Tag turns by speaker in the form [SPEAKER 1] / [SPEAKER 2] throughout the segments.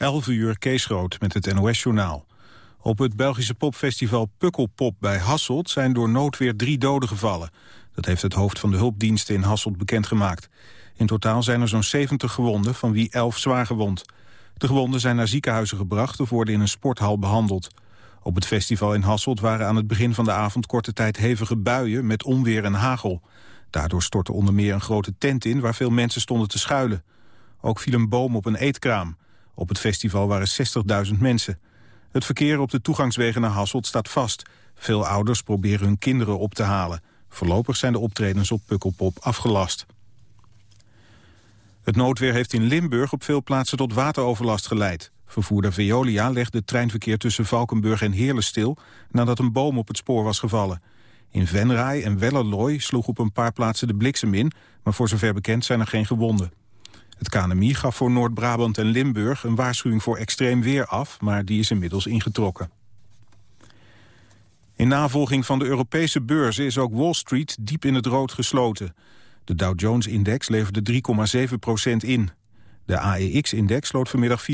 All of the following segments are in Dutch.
[SPEAKER 1] 11 uur Kees Groot met het NOS-journaal. Op het Belgische popfestival Pukkelpop bij Hasselt zijn door noodweer drie doden gevallen. Dat heeft het hoofd van de hulpdiensten in Hasselt bekendgemaakt. In totaal zijn er zo'n 70 gewonden, van wie 11 zwaar gewond. De gewonden zijn naar ziekenhuizen gebracht of worden in een sporthal behandeld. Op het festival in Hasselt waren aan het begin van de avond korte tijd hevige buien met onweer en hagel. Daardoor stortte onder meer een grote tent in waar veel mensen stonden te schuilen. Ook viel een boom op een eetkraam. Op het festival waren 60.000 mensen. Het verkeer op de toegangswegen naar Hasselt staat vast. Veel ouders proberen hun kinderen op te halen. Voorlopig zijn de optredens op Pukkelpop afgelast. Het noodweer heeft in Limburg op veel plaatsen tot wateroverlast geleid. Vervoerder Veolia legde het treinverkeer tussen Valkenburg en Heerlen stil... nadat een boom op het spoor was gevallen. In Venray en Wellerlooi sloeg op een paar plaatsen de bliksem in... maar voor zover bekend zijn er geen gewonden. Het KNMI gaf voor Noord-Brabant en Limburg een waarschuwing voor extreem weer af... maar die is inmiddels ingetrokken. In navolging van de Europese beurzen is ook Wall Street diep in het rood gesloten. De Dow Jones-index leverde 3,7% in. De AEX-index sloot vanmiddag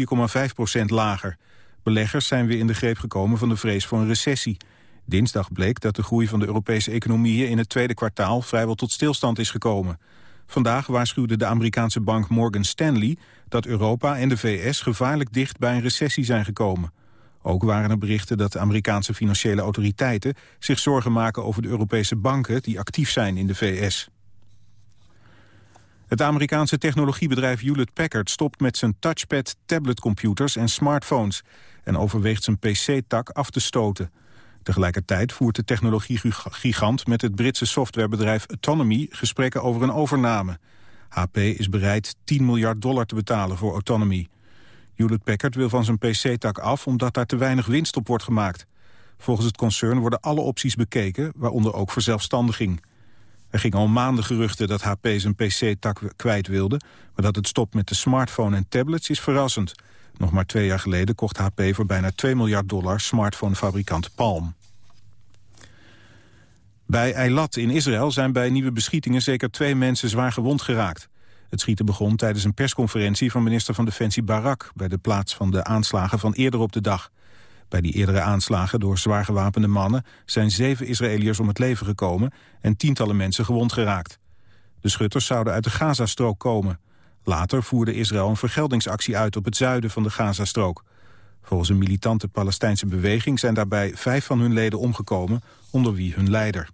[SPEAKER 1] 4,5% lager. Beleggers zijn weer in de greep gekomen van de vrees voor een recessie. Dinsdag bleek dat de groei van de Europese economieën in het tweede kwartaal vrijwel tot stilstand is gekomen. Vandaag waarschuwde de Amerikaanse bank Morgan Stanley dat Europa en de VS gevaarlijk dicht bij een recessie zijn gekomen. Ook waren er berichten dat de Amerikaanse financiële autoriteiten zich zorgen maken over de Europese banken die actief zijn in de VS. Het Amerikaanse technologiebedrijf Hewlett-Packard stopt met zijn touchpad, tabletcomputers en smartphones en overweegt zijn PC-tak af te stoten. Tegelijkertijd voert de technologiegigant met het Britse softwarebedrijf Autonomy gesprekken over een overname. HP is bereid 10 miljard dollar te betalen voor Autonomy. Hewlett-Packard wil van zijn PC-tak af omdat daar te weinig winst op wordt gemaakt. Volgens het concern worden alle opties bekeken, waaronder ook verzelfstandiging. Er gingen al maanden geruchten dat HP zijn PC-tak kwijt wilde... maar dat het stopt met de smartphone en tablets is verrassend. Nog maar twee jaar geleden kocht HP voor bijna 2 miljard dollar smartphonefabrikant Palm. Bij Eilat in Israël zijn bij nieuwe beschietingen zeker twee mensen zwaar gewond geraakt. Het schieten begon tijdens een persconferentie van minister van Defensie Barak... bij de plaats van de aanslagen van eerder op de dag. Bij die eerdere aanslagen door zwaar gewapende mannen... zijn zeven Israëliërs om het leven gekomen en tientallen mensen gewond geraakt. De schutters zouden uit de Gazastrook komen. Later voerde Israël een vergeldingsactie uit op het zuiden van de Gazastrook. Volgens een militante Palestijnse beweging zijn daarbij vijf van hun leden omgekomen, onder wie hun leider.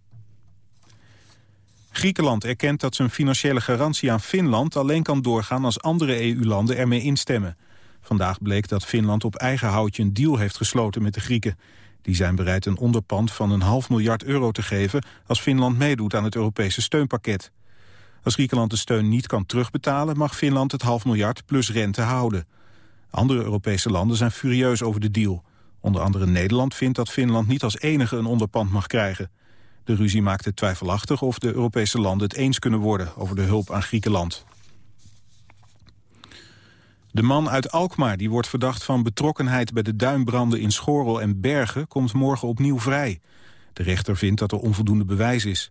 [SPEAKER 1] Griekenland erkent dat zijn financiële garantie aan Finland alleen kan doorgaan als andere EU-landen ermee instemmen. Vandaag bleek dat Finland op eigen houtje een deal heeft gesloten met de Grieken. Die zijn bereid een onderpand van een half miljard euro te geven als Finland meedoet aan het Europese steunpakket. Als Griekenland de steun niet kan terugbetalen mag Finland het half miljard plus rente houden. Andere Europese landen zijn furieus over de deal. Onder andere Nederland vindt dat Finland niet als enige een onderpand mag krijgen. De ruzie maakt het twijfelachtig of de Europese landen het eens kunnen worden over de hulp aan Griekenland. De man uit Alkmaar, die wordt verdacht van betrokkenheid bij de duinbranden in Schorel en Bergen, komt morgen opnieuw vrij. De rechter vindt dat er onvoldoende bewijs is.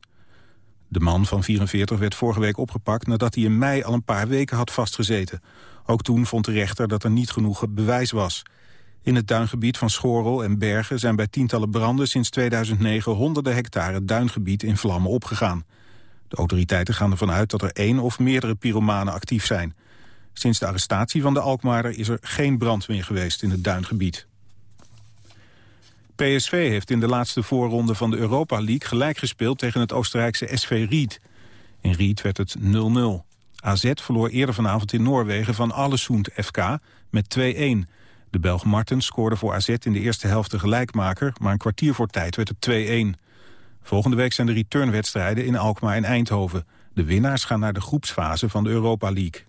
[SPEAKER 1] De man van 44 werd vorige week opgepakt nadat hij in mei al een paar weken had vastgezeten. Ook toen vond de rechter dat er niet genoeg bewijs was. In het duingebied van Schorel en Bergen zijn bij tientallen branden sinds 2009 honderden hectare duingebied in vlammen opgegaan. De autoriteiten gaan ervan uit dat er één of meerdere pyromanen actief zijn. Sinds de arrestatie van de Alkmaarder is er geen brand meer geweest in het duingebied. PSV heeft in de laatste voorronde van de Europa League gelijk gespeeld tegen het Oostenrijkse SV Ried. In Ried werd het 0-0. AZ verloor eerder vanavond in Noorwegen van Allesund FK met 2-1. De Belg Martens scoorde voor AZ in de eerste helft de gelijkmaker... maar een kwartier voor tijd werd het 2-1. Volgende week zijn de returnwedstrijden in Alkmaar en Eindhoven. De winnaars gaan naar de groepsfase van de Europa League.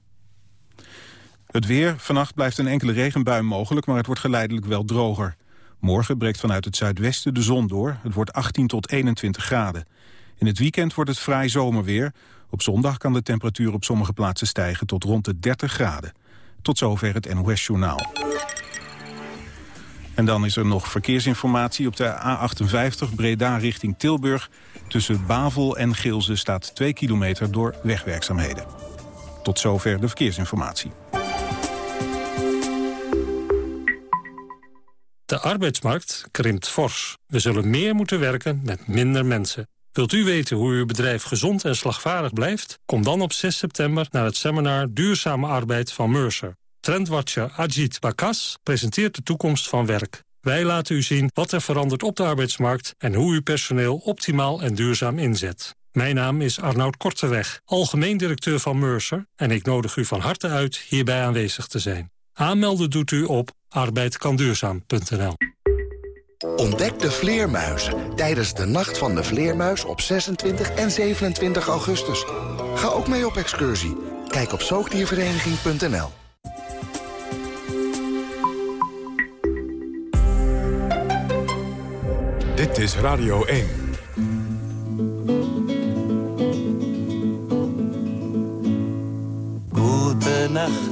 [SPEAKER 1] Het weer. Vannacht blijft een enkele regenbui mogelijk, maar het wordt geleidelijk wel droger. Morgen breekt vanuit het zuidwesten de zon door. Het wordt 18 tot 21 graden. In het weekend wordt het vrij zomerweer. Op zondag kan de temperatuur op sommige plaatsen stijgen tot rond de 30 graden. Tot zover het NOS-journaal. En dan is er nog verkeersinformatie op de A58 Breda richting Tilburg. Tussen Bavel en Gilze staat 2 kilometer door wegwerkzaamheden. Tot zover de verkeersinformatie.
[SPEAKER 2] De arbeidsmarkt krimpt fors. We zullen meer moeten werken met minder mensen. Wilt u weten hoe uw bedrijf gezond en slagvaardig blijft? Kom dan op 6 september naar het seminar Duurzame Arbeid van Mercer. Trendwatcher Ajit Bakas presenteert de toekomst van werk. Wij laten u zien wat er verandert op de arbeidsmarkt... en hoe u personeel optimaal en duurzaam inzet. Mijn naam is Arnoud Korteweg, algemeen directeur van Mercer... en ik nodig u van harte uit hierbij aanwezig te zijn. Aanmelden doet u op arbeidkanduurzaam.nl.
[SPEAKER 3] Ontdek de vleermuizen tijdens de Nacht van de Vleermuis op 26 en 27 augustus. Ga ook mee op excursie. Kijk op zoogdiervereniging.nl.
[SPEAKER 4] Dit is Radio 1.
[SPEAKER 5] Gute Nacht,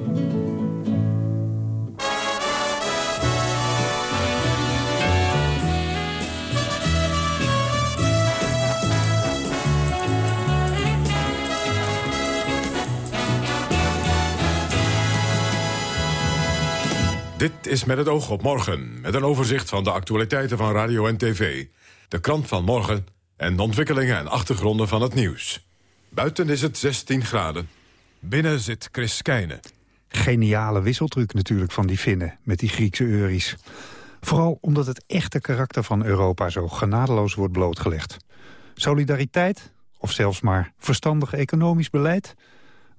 [SPEAKER 4] Is met het oog op morgen, met een overzicht van de actualiteiten van radio en tv. De krant van morgen en de ontwikkelingen en achtergronden van het nieuws. Buiten is het 16 graden. Binnen zit Chris Keijne.
[SPEAKER 6] Geniale wisseltruc natuurlijk van die Finnen met die Griekse euries. Vooral omdat het echte karakter van Europa zo genadeloos wordt blootgelegd. Solidariteit of zelfs maar verstandig economisch beleid?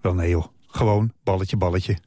[SPEAKER 6] Wel nee joh, gewoon balletje balletje.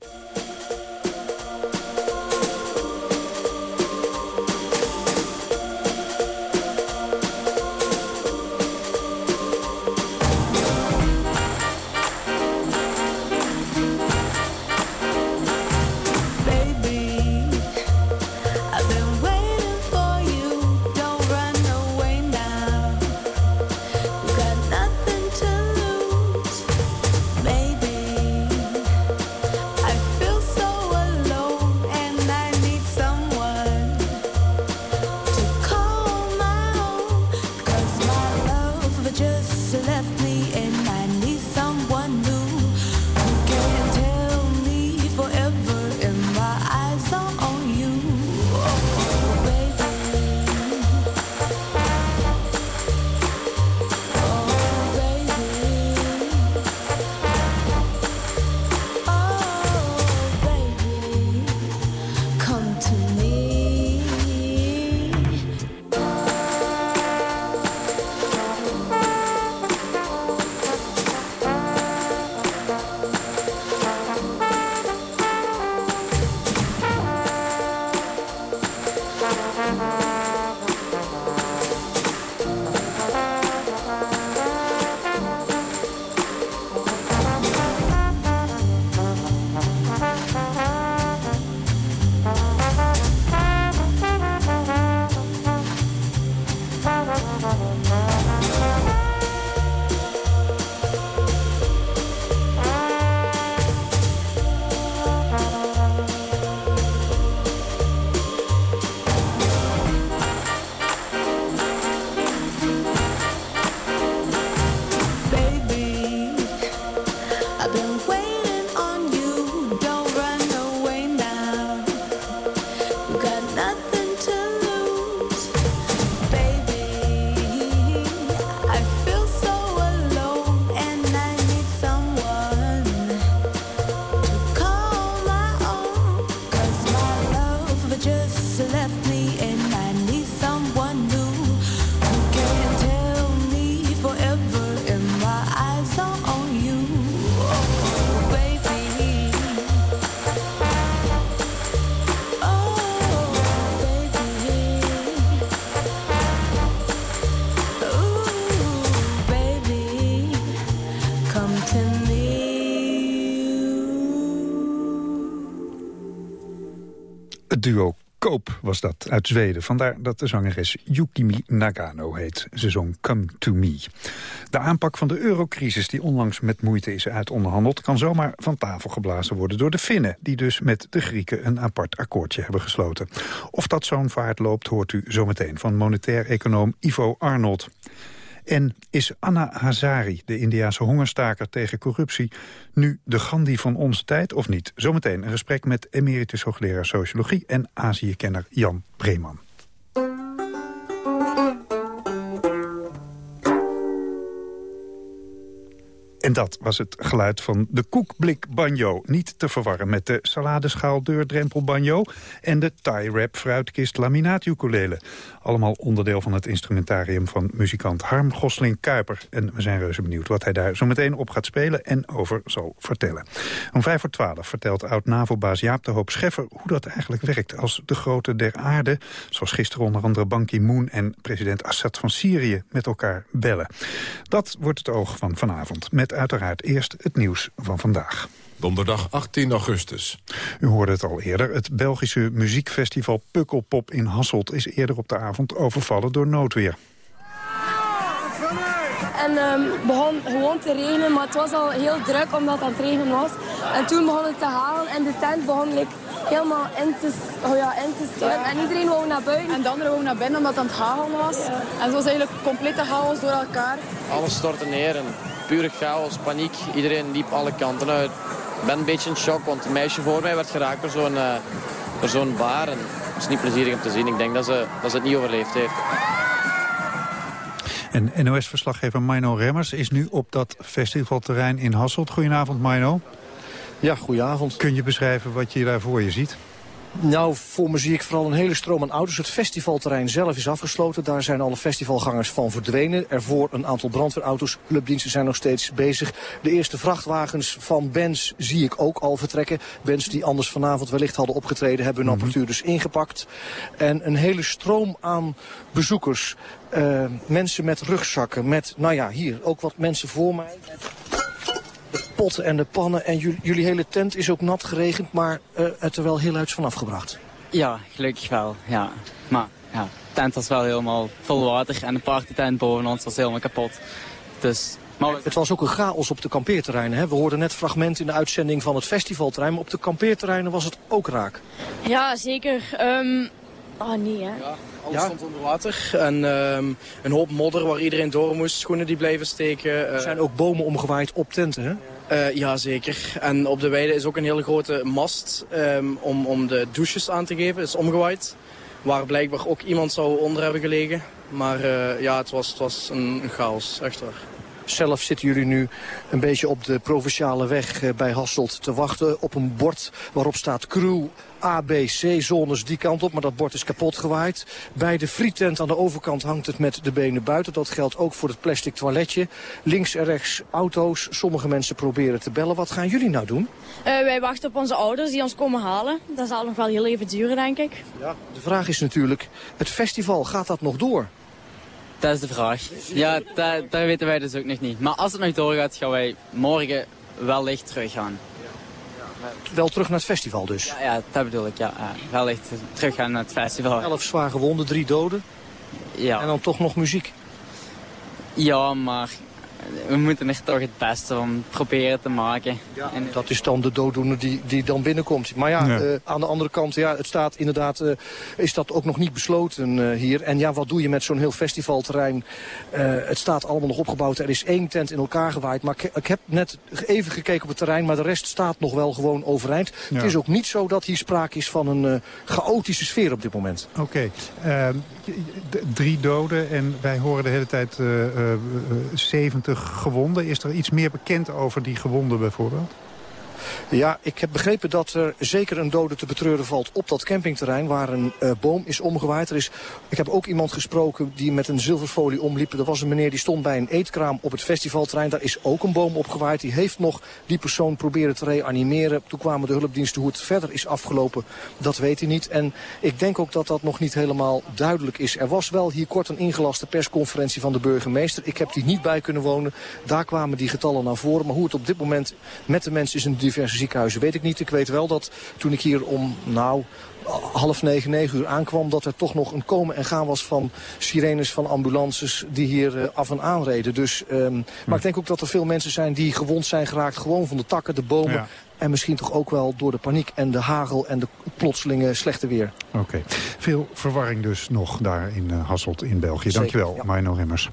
[SPEAKER 6] Duo
[SPEAKER 7] Koop was dat, uit Zweden. Vandaar dat de zangeres Yukimi Nagano heet. Ze zong Come To Me. De aanpak van de eurocrisis die onlangs met moeite is uitonderhandeld... kan zomaar van tafel geblazen worden door de Finnen... die dus met de Grieken een apart akkoordje hebben gesloten. Of dat zo'n vaart loopt, hoort u zometeen van monetair econoom Ivo Arnold. En is Anna Hazari, de Indiase hongerstaker tegen corruptie... nu de Gandhi van onze tijd of niet? Zometeen een gesprek met emeritus hoogleraar sociologie... en Azië-kenner Jan Breeman. En dat was het geluid van de koekblik banjo. Niet te verwarren met de saladeschaal deurdrempel banjo... en de tie-wrap fruitkist laminaat. Allemaal onderdeel van het instrumentarium van muzikant Harm Gosling-Kuiper. En we zijn reuze benieuwd wat hij daar zo meteen op gaat spelen... en over zal vertellen. Om vijf voor twaalf vertelt oud-NAVO-baas Jaap de Hoop Scheffer... hoe dat eigenlijk werkt als de grote der aarde... zoals gisteren onder andere Ban Ki-moon en president Assad van Syrië... met elkaar bellen. Dat wordt het oog van vanavond... met uiteraard eerst het nieuws van vandaag.
[SPEAKER 8] Donderdag 18 augustus.
[SPEAKER 7] U hoorde het al eerder. Het Belgische muziekfestival Pukkelpop in Hasselt... is eerder op de avond overvallen door noodweer.
[SPEAKER 9] En um, begon gewoon te regenen, maar het was al heel druk omdat het aan het regenen was. En toen begon het te halen en de tent begon like, helemaal in te, oh ja, in te sturen. En iedereen wou naar buiten.
[SPEAKER 10] En de anderen wou naar binnen omdat het aan het hagelen was. En zo was eigenlijk complete chaos door elkaar.
[SPEAKER 11] Alles stortte neer en pure chaos, paniek. Iedereen liep alle kanten uit. Ik ben een beetje in shock, want een meisje voor mij werd geraakt door zo'n uh, zo'n baar. En het is niet plezierig om te zien. Ik denk dat ze, dat ze het niet overleefd heeft.
[SPEAKER 7] En NOS-verslaggever Mino Remmers is nu op dat festivalterrein in Hasselt. Goedenavond, Mino.
[SPEAKER 12] Ja, goedenavond.
[SPEAKER 7] Kun je beschrijven wat je daar voor je ziet?
[SPEAKER 12] Nou, voor me zie ik vooral een hele stroom aan auto's. Het festivalterrein zelf is afgesloten. Daar zijn alle festivalgangers van verdwenen. Ervoor een aantal brandweerauto's. Clubdiensten zijn nog steeds bezig. De eerste vrachtwagens van Benz zie ik ook al vertrekken. Benz die anders vanavond wellicht hadden opgetreden... hebben hun mhm. apparatuur dus ingepakt. En een hele stroom aan bezoekers. Uh, mensen met rugzakken. Met, nou ja, hier ook wat mensen voor mij de potten en de pannen. En jullie hele tent is ook nat geregend, maar uh, het er wel heel uit van afgebracht.
[SPEAKER 13] Ja, gelukkig wel, ja. Maar ja, de tent was wel helemaal vol water en de partytent boven ons was helemaal kapot. Dus...
[SPEAKER 12] Maar... Het was ook een chaos op de kampeerterreinen. Hè? We hoorden net fragmenten in de uitzending van het festivalterrein. Maar op de kampeerterreinen was het ook raak.
[SPEAKER 9] Ja, zeker. Um... Oh nee, hè?
[SPEAKER 14] Ja, alles stond onder water. En um, een hoop modder waar iedereen door moest. Schoenen die bleven steken.
[SPEAKER 12] Er zijn ook bomen omgewaaid op tenten, hè?
[SPEAKER 14] Uh, ja, zeker. En op de weide is ook een hele grote mast um, om, om de douches aan te geven. is omgewaaid. Waar blijkbaar ook iemand zou onder hebben gelegen. Maar uh, ja, het was, het was een, een chaos, echt waar.
[SPEAKER 12] Zelf zitten jullie nu een beetje op de provinciale weg eh, bij Hasselt te wachten op een bord waarop staat crew A, B, C zones die kant op, maar dat bord is kapot gewaaid. Bij de frietent aan de overkant hangt het met de benen buiten. Dat geldt ook voor het plastic toiletje. Links en rechts auto's. Sommige mensen proberen te bellen. Wat gaan jullie nou doen?
[SPEAKER 9] Uh, wij wachten op onze ouders die ons komen halen. Dat zal nog wel heel even duren, denk ik.
[SPEAKER 12] Ja, de vraag is natuurlijk, het festival, gaat dat nog door?
[SPEAKER 13] Dat is de vraag. Ja, dat, dat weten wij dus ook nog niet. Maar als het nog doorgaat, gaan wij morgen wellicht terug gaan.
[SPEAKER 12] Wel terug naar het festival dus?
[SPEAKER 13] Ja, ja dat bedoel ik. Ja. wellicht terug gaan naar het festival.
[SPEAKER 12] Elf zwaar gewonden, drie doden. Ja. En dan toch nog muziek.
[SPEAKER 13] Ja, maar we moeten echt toch het beste van proberen te maken.
[SPEAKER 12] Ja, en, dat is dan de dooddoener die, die dan binnenkomt. Maar ja, eh, aan de andere kant, ja, het staat inderdaad, uh, is dat ook nog niet besloten uh, hier. En ja, wat doe je met zo'n heel festivalterrein? het staat allemaal nog opgebouwd. Er is één tent in elkaar gewaaid. Maar ik, ik, heb net even gekeken op het terrein, maar de rest staat nog wel gewoon overeind. Het is ook niet zo dat hier sprake is van een chaotische sfeer op dit moment.
[SPEAKER 7] Oké, ehm, drie doden en wij horen de hele tijd 70 gewonden. Is er iets meer bekend over die gewonden bijvoorbeeld?
[SPEAKER 12] Ja, ik heb begrepen dat er zeker een dode te betreuren valt op dat campingterrein waar een uh, boom is omgewaaid. Er is, ik heb ook iemand gesproken die met een zilverfolie omliep. Er was een meneer die stond bij een eetkraam op het festivalterrein. Daar is ook een boom opgewaaid. Die heeft nog die persoon proberen te reanimeren. Toen kwamen de hulpdiensten. Hoe het verder is afgelopen, dat weet hij niet. En ik denk ook dat dat nog niet helemaal duidelijk is. Er was wel hier kort een ingelaste persconferentie van de burgemeester. Ik heb die niet bij kunnen wonen. Daar kwamen die getallen naar voren. Maar hoe het op dit moment met de mensen is een diverse ziekenhuizen weet ik niet. Ik weet wel dat toen ik hier om, nou, half negen, negen uur aankwam... dat er toch nog een komen en gaan was van sirenes van ambulances... die hier uh, af en aan reden. Dus, um, Maar ik denk ook dat er veel mensen zijn die gewond zijn geraakt... gewoon van de takken, de bomen... Ja. En misschien toch ook wel door de paniek en de hagel en de plotselinge slechte weer.
[SPEAKER 7] Oké. Veel verwarring dus nog daar in uh, Hasselt in België. Zeker, Dankjewel, ja. Remmers.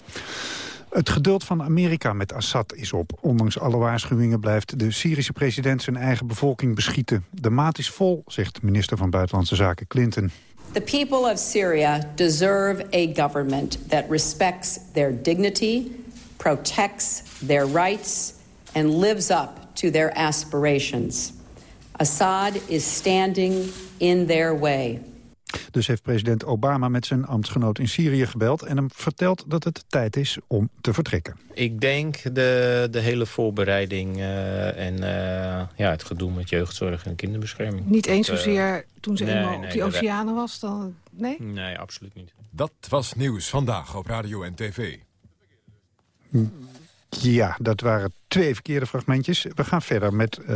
[SPEAKER 7] Het geduld van Amerika met Assad is op. Ondanks alle waarschuwingen blijft de Syrische president zijn eigen bevolking beschieten. De maat is vol, zegt minister van Buitenlandse Zaken Clinton.
[SPEAKER 15] The people of Syria deserve a government that respects their dignity, protects their rights and lives up to their aspirations. Assad is standing in their way.
[SPEAKER 7] Dus heeft president Obama met zijn ambtsgenoot in Syrië gebeld... en hem verteld dat het tijd is om te vertrekken.
[SPEAKER 16] Ik denk de, de hele voorbereiding uh, en uh, ja, het gedoe met jeugdzorg en kinderbescherming.
[SPEAKER 17] Niet eens zozeer uh, toen ze nee, eenmaal nee, op die oceanen was? Dan, nee?
[SPEAKER 16] Nee, absoluut niet.
[SPEAKER 8] Dat was Nieuws Vandaag op Radio en TV.
[SPEAKER 7] Ja, dat waren twee verkeerde fragmentjes. We gaan verder met uh,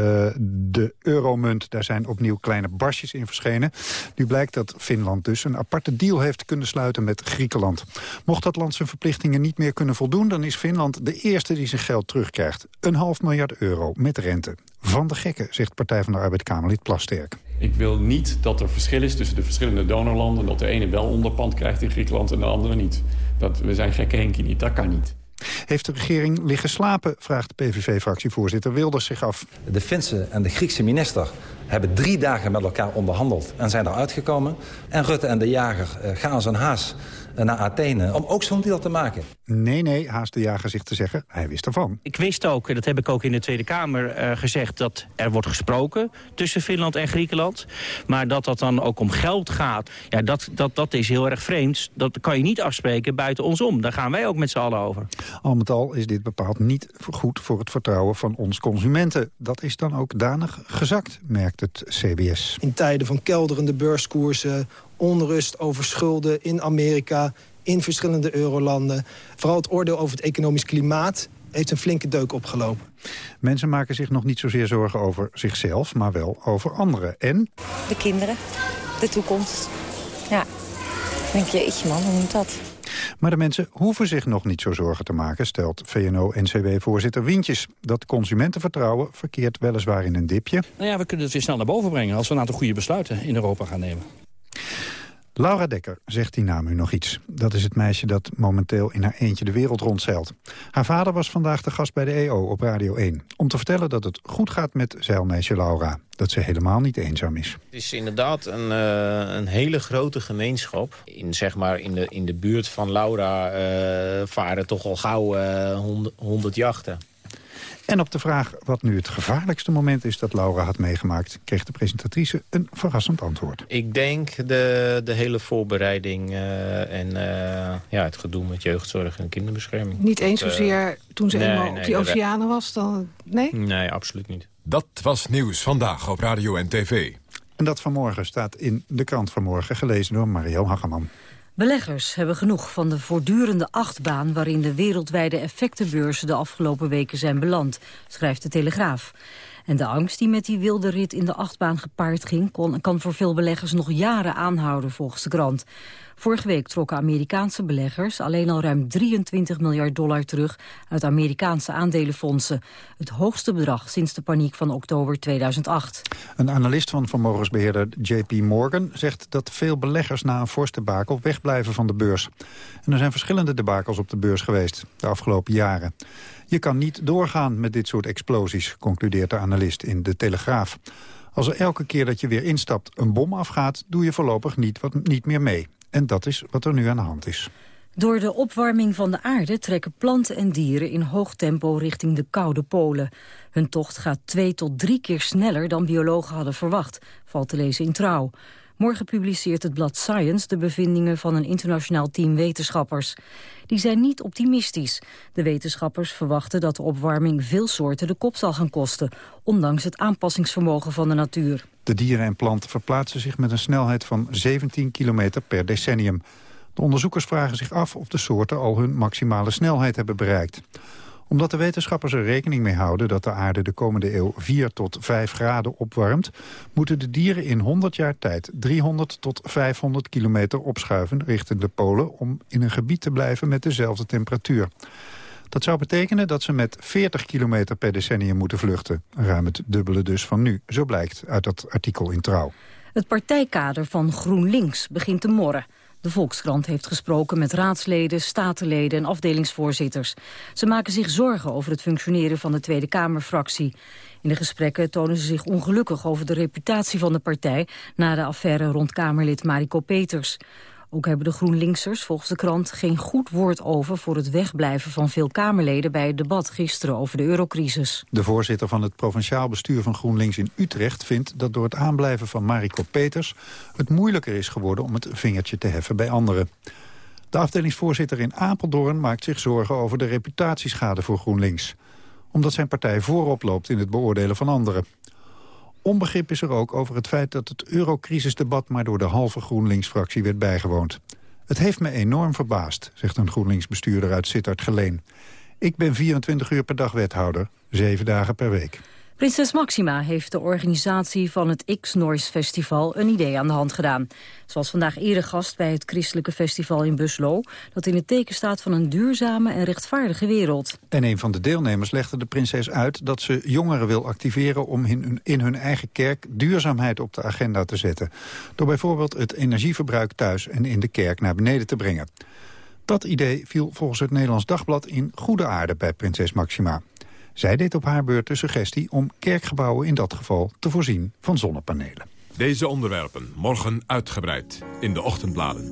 [SPEAKER 7] de euromunt. Daar zijn opnieuw kleine barsjes in verschenen. Nu blijkt dat Finland dus een aparte deal heeft kunnen sluiten met Griekenland. Mocht dat land zijn verplichtingen niet meer kunnen voldoen... dan is Finland de eerste die zijn geld terugkrijgt. Een half miljard euro met rente. Van de gekken, zegt Partij van de Arbeid Kamerlid Plasterk.
[SPEAKER 18] Ik wil niet dat er verschil is tussen de verschillende donorlanden... dat de ene wel onderpand krijgt in Griekenland en de andere niet. Dat, we zijn gekke Henkie niet, dat kan niet.
[SPEAKER 7] Heeft de regering liggen slapen, vraagt PVV-fractievoorzitter Wilders zich af.
[SPEAKER 19] De Finse en de Griekse minister hebben drie dagen met elkaar onderhandeld en zijn eruit gekomen. En Rutte en de jager uh, gaan zijn haas naar Athene om ook zo'n deal te maken.
[SPEAKER 7] Nee, nee, haast de jager zich te zeggen, hij wist ervan.
[SPEAKER 20] Ik wist ook, en dat heb ik ook in de Tweede Kamer uh, gezegd... dat er wordt gesproken tussen Finland en Griekenland. Maar dat dat dan ook om geld gaat, ja, dat, dat, dat is heel erg vreemd. Dat kan je niet afspreken buiten ons om. Daar gaan wij ook met z'n allen over.
[SPEAKER 7] Al met al is dit bepaald niet goed voor het vertrouwen van ons consumenten. Dat is dan ook danig gezakt, merkt het CBS.
[SPEAKER 21] In tijden van kelderende beurskoersen, onrust over schulden in Amerika, in verschillende eurolanden. Vooral het oordeel over het economisch klimaat heeft een flinke deuk opgelopen.
[SPEAKER 7] Mensen maken zich nog niet zozeer zorgen over zichzelf, maar wel over anderen. En?
[SPEAKER 22] De kinderen, de toekomst. Ja, denk je, jeetje man, hoe moet dat?
[SPEAKER 7] Maar de mensen hoeven zich nog niet zo zorgen te maken, stelt VNO-NCW-voorzitter Wientjes. Dat consumentenvertrouwen verkeert weliswaar in een dipje.
[SPEAKER 23] Nou ja, we kunnen het weer snel naar boven brengen als we een aantal goede besluiten in Europa gaan nemen.
[SPEAKER 7] Laura Dekker, zegt die naam u nog iets. Dat is het meisje dat momenteel in haar eentje de wereld rondzeilt. Haar vader was vandaag de gast bij de EO op Radio 1... om te vertellen dat het goed gaat met zeilmeisje Laura. Dat ze helemaal niet eenzaam is.
[SPEAKER 16] Het is inderdaad een, uh, een hele grote gemeenschap. In, zeg maar, in, de, in de buurt van Laura uh, varen toch al gauw uh, 100, 100 jachten.
[SPEAKER 7] En op de vraag wat nu het gevaarlijkste moment is dat Laura had meegemaakt... kreeg de presentatrice een verrassend antwoord.
[SPEAKER 16] Ik denk de, de hele voorbereiding uh, en uh, ja, het gedoe met jeugdzorg en kinderbescherming.
[SPEAKER 17] Niet eens zozeer uh, toen ze nee, eenmaal nee, op die oceanen was? Dan, nee?
[SPEAKER 16] Nee, absoluut niet.
[SPEAKER 8] Dat was Nieuws Vandaag op Radio en TV.
[SPEAKER 7] En dat vanmorgen staat in de krant vanmorgen, gelezen door Mario Hageman.
[SPEAKER 24] Beleggers hebben genoeg van de voortdurende achtbaan... waarin de wereldwijde effectenbeurzen de afgelopen weken zijn beland, schrijft de Telegraaf. En de angst die met die wilde rit in de achtbaan gepaard ging... Kon, kan voor veel beleggers nog jaren aanhouden, volgens de krant. Vorige week trokken Amerikaanse beleggers alleen al ruim 23 miljard dollar terug uit Amerikaanse aandelenfondsen. Het hoogste bedrag sinds de paniek van oktober 2008.
[SPEAKER 7] Een analist van vermogensbeheerder JP Morgan zegt dat veel beleggers na een forse debakel wegblijven van de beurs. En er zijn verschillende debakels op de beurs geweest de afgelopen jaren. Je kan niet doorgaan met dit soort explosies, concludeert de analist in De Telegraaf. Als er elke keer dat je weer instapt een bom afgaat... doe je voorlopig niet, wat, niet meer mee. En dat is wat er nu aan de hand is.
[SPEAKER 24] Door de opwarming van de aarde trekken planten en dieren in hoog tempo richting de koude polen. Hun tocht gaat twee tot drie keer sneller dan biologen hadden verwacht, valt te lezen in Trouw. Morgen publiceert het blad Science de bevindingen van een internationaal team wetenschappers. Die zijn niet optimistisch. De wetenschappers verwachten dat de opwarming veel soorten de kop zal gaan kosten, ondanks het aanpassingsvermogen van de natuur.
[SPEAKER 7] De dieren en planten verplaatsen zich met een snelheid van 17 kilometer per decennium. De onderzoekers vragen zich af of de soorten al hun maximale snelheid hebben bereikt. Omdat de wetenschappers er rekening mee houden dat de aarde de komende eeuw 4 tot 5 graden opwarmt, moeten de dieren in 100 jaar tijd 300 tot 500 kilometer opschuiven richting de polen om in een gebied te blijven met dezelfde temperatuur. Dat zou betekenen dat ze met 40 kilometer per decennium moeten vluchten. Ruim het dubbele dus van nu, zo blijkt uit dat artikel in Trouw.
[SPEAKER 24] Het partijkader van GroenLinks begint te morren. De Volkskrant heeft gesproken met raadsleden, statenleden en afdelingsvoorzitters. Ze maken zich zorgen over het functioneren van de Tweede Kamerfractie. In de gesprekken tonen ze zich ongelukkig over de reputatie van de partij... na de affaire rond Kamerlid Mariko Peters. Ook hebben de GroenLinksers volgens de krant geen goed woord over... voor het wegblijven van veel Kamerleden bij het debat gisteren over de eurocrisis.
[SPEAKER 7] De voorzitter van het provinciaal bestuur van GroenLinks in Utrecht vindt dat door het aanblijven van Mariko Peters... het moeilijker is geworden om het vingertje te heffen bij anderen. De afdelingsvoorzitter in Apeldoorn maakt zich zorgen over de reputatieschade voor GroenLinks. Omdat zijn partij voorop loopt in het beoordelen van anderen. Onbegrip is er ook over het feit dat het eurocrisisdebat... maar door de halve GroenLinks-fractie werd bijgewoond. Het heeft me enorm verbaasd, zegt een GroenLinks-bestuurder uit Sittard Geleen. Ik ben 24 uur per dag wethouder, zeven dagen per week.
[SPEAKER 24] Prinses Maxima heeft de organisatie van het X-Noise Festival een idee aan de hand gedaan. Ze was vandaag eerder gast bij het christelijke festival in Buslo... dat in het teken staat van een duurzame en rechtvaardige wereld.
[SPEAKER 7] En een van de deelnemers legde de prinses uit dat ze jongeren wil activeren... om in, in hun eigen kerk duurzaamheid op de agenda te zetten. Door bijvoorbeeld het energieverbruik thuis en in de kerk naar beneden te brengen. Dat idee viel volgens het Nederlands Dagblad in goede aarde bij prinses Maxima. Zij deed op haar beurt de suggestie om kerkgebouwen in dat geval te voorzien van zonnepanelen.
[SPEAKER 8] Deze onderwerpen morgen uitgebreid in de ochtendbladen.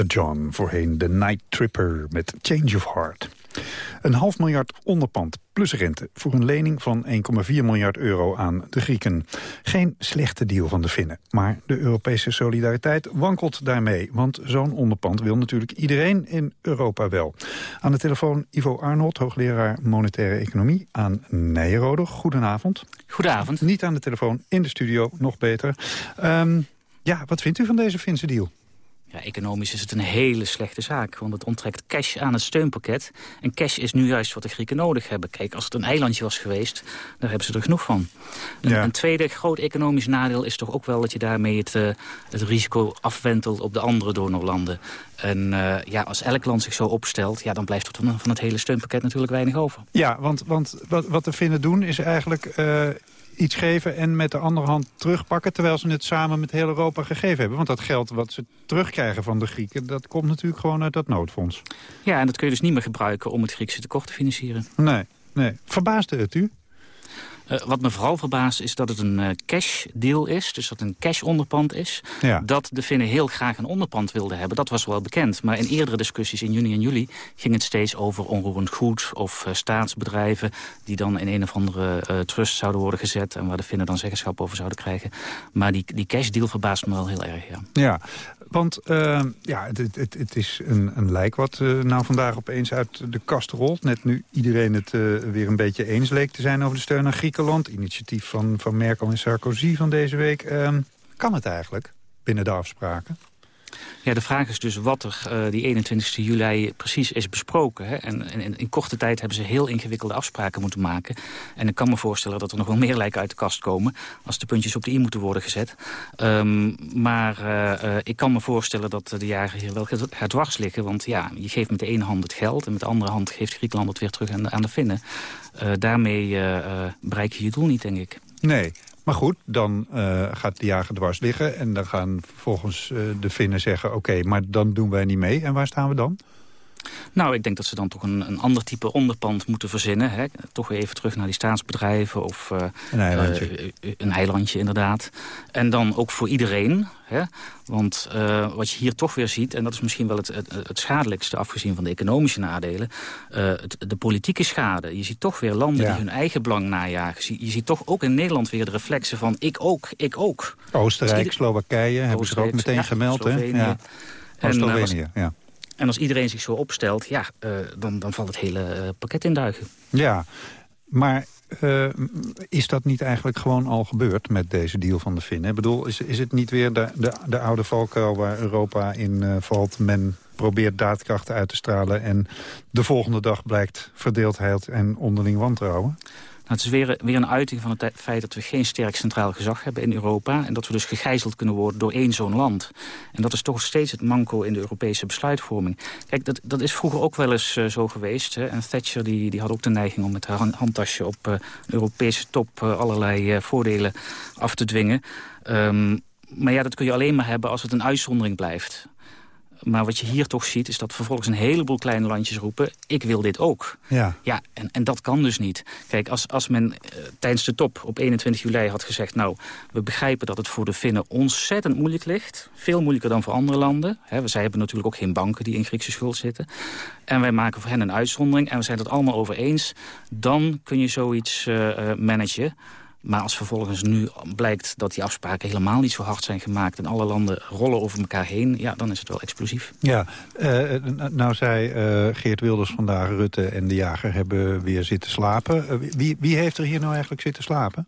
[SPEAKER 7] Elton John, voorheen The Night Tripper met Change of Heart. Een half miljard onderpand plus rente voor een lening van 1,4 miljard euro aan de Grieken. Geen slechte deal van de Finnen, maar de Europese solidariteit wankelt daarmee. Want zo'n onderpand wil natuurlijk iedereen in Europa wel. Aan de telefoon Ivo Arnold, hoogleraar monetaire economie aan Nijrode. Goedenavond.
[SPEAKER 25] Goedenavond.
[SPEAKER 7] Niet aan de telefoon, in de studio, nog beter. Um, ja, wat vindt u van deze Finse deal?
[SPEAKER 25] Ja, economisch is het een hele slechte zaak, want het onttrekt cash aan het steunpakket. En cash is nu juist wat de Grieken nodig hebben. Kijk, als het een eilandje was geweest, daar hebben ze er genoeg van. Een, een tweede groot economisch nadeel is toch ook wel dat je daarmee het, uh, het risico afwentelt op de andere donorlanden. En uh, ja, als elk land zich zo opstelt, ja, dan blijft er van, van het hele steunpakket natuurlijk weinig over.
[SPEAKER 7] Ja, want, want wat, wat de Finnen doen is eigenlijk... Uh iets geven en met de andere hand terugpakken... terwijl ze het samen met heel Europa gegeven hebben. Want dat geld wat ze terugkrijgen van de Grieken... dat komt natuurlijk gewoon uit dat noodfonds.
[SPEAKER 25] Ja, en dat kun je dus niet meer gebruiken om het Griekse tekort te financieren.
[SPEAKER 7] Nee, nee. Verbaasde het u?
[SPEAKER 25] Uh, wat me vooral verbaast is dat het een uh, cash deal is. Dus dat een cash onderpand is.
[SPEAKER 7] Ja.
[SPEAKER 25] Dat de Finnen heel graag een onderpand wilden hebben. Dat was wel bekend. Maar in eerdere discussies in juni en juli ging het steeds over onroerend goed of uh, staatsbedrijven die dan in een of andere trust zouden worden gezet en waar de Finnen dan zeggenschap over zouden krijgen. Maar die, die cash deal verbaast me wel heel erg, ja.
[SPEAKER 7] Ja, want uh, ja, het, het, het, is een, een lijk wat uh, nou vandaag opeens uit de kast rolt. Net nu iedereen het uh, weer een beetje eens leek te zijn over de steun aan Griekenland. Initiatief van, van Merkel en Sarkozy van deze week. Ehm, kan het eigenlijk binnen de afspraken?
[SPEAKER 25] Ja, de vraag is dus wat er uh, die 21 juli precies is besproken. Hè? En, in korte tijd hebben ze heel ingewikkelde afspraken moeten maken. En ik kan me voorstellen dat er nog wel meer lijken uit de kast komen... als de puntjes op de i moeten worden gezet. Um, maar uh, uh, ik kan me voorstellen dat de jaren hier wel dwars liggen. Want ja, je geeft met de ene hand het geld... en met de andere hand geeft Griekenland het weer terug aan de, aan de Finnen. daarmee bereik je je doel niet, denk ik.
[SPEAKER 7] Nee, maar goed, dan uh, gaat de jager dwars liggen... en dan gaan vervolgens uh, de Finnen zeggen... oké, maar dan doen wij niet mee. En waar staan we dan?
[SPEAKER 25] Nou, ik denk dat ze dan toch een, een ander type onderpand moeten verzinnen. Hè? Toch weer even terug naar die staatsbedrijven of uh,
[SPEAKER 7] een, eilandje.
[SPEAKER 25] Uh, een eilandje. inderdaad. En dan ook voor iedereen. Hè? Want uh, wat je hier toch weer ziet, en dat is misschien wel het, het, het schadelijkste... afgezien van de economische nadelen, het, de politieke schade. Je ziet toch weer landen ja. die hun eigen belang najagen. Je ziet toch ook in Nederland weer de reflexen van ik ook, ik ook.
[SPEAKER 7] Oostenrijk. Slowakije hebben ze ook meteen
[SPEAKER 25] ja,
[SPEAKER 7] gemeld.
[SPEAKER 25] Slovenië.
[SPEAKER 7] Hè? Ja.
[SPEAKER 25] En,
[SPEAKER 7] Slovenië, ja.
[SPEAKER 25] En als iedereen zich zo opstelt, ja, uh, dan, dan valt het hele uh, pakket in duigen.
[SPEAKER 7] Ja, maar uh, is dat niet eigenlijk gewoon al gebeurd met deze deal van de Finnen? Ik bedoel, is, is het niet weer de, de, de oude valkuil waar Europa in valt? Men probeert daadkrachten uit te stralen en de volgende dag blijkt verdeeldheid en onderling wantrouwen?
[SPEAKER 25] Nou, het is weer, weer een uiting van het feit dat we geen sterk centraal gezag hebben in Europa. En dat we dus gegijzeld kunnen worden door één zo'n land. En dat is toch steeds het manco in de Europese besluitvorming. Kijk, dat, dat is vroeger ook wel eens uh, zo geweest. Hè. En Thatcher die, die had ook de neiging om met haar handtasje op uh, Europese top uh, allerlei voordelen af te dwingen. Um, maar ja, dat kun je alleen maar hebben als het een uitzondering blijft. Maar wat je hier toch ziet, is dat vervolgens een heleboel kleine landjes roepen... ik wil dit ook.
[SPEAKER 7] Ja.
[SPEAKER 25] Ja, en, en dat kan dus niet. Kijk, als, als men uh, tijdens de top op 21 juli had gezegd... nou, we begrijpen dat het voor de Finnen ontzettend moeilijk ligt. Veel moeilijker dan voor andere landen. He, zij hebben natuurlijk ook geen banken die in Griekse schuld zitten. En wij maken voor hen een uitzondering. En we zijn het allemaal over eens. Dan kun je zoiets uh, uh, managen. Maar als vervolgens nu blijkt dat die afspraken helemaal niet zo hard zijn gemaakt... en alle landen rollen over elkaar heen, ja, dan is het wel explosief.
[SPEAKER 7] Ja, uh, nou zei uh, Geert Wilders vandaag, Rutte en de jager hebben weer zitten slapen. Uh, wie, wie heeft er hier nou eigenlijk zitten slapen?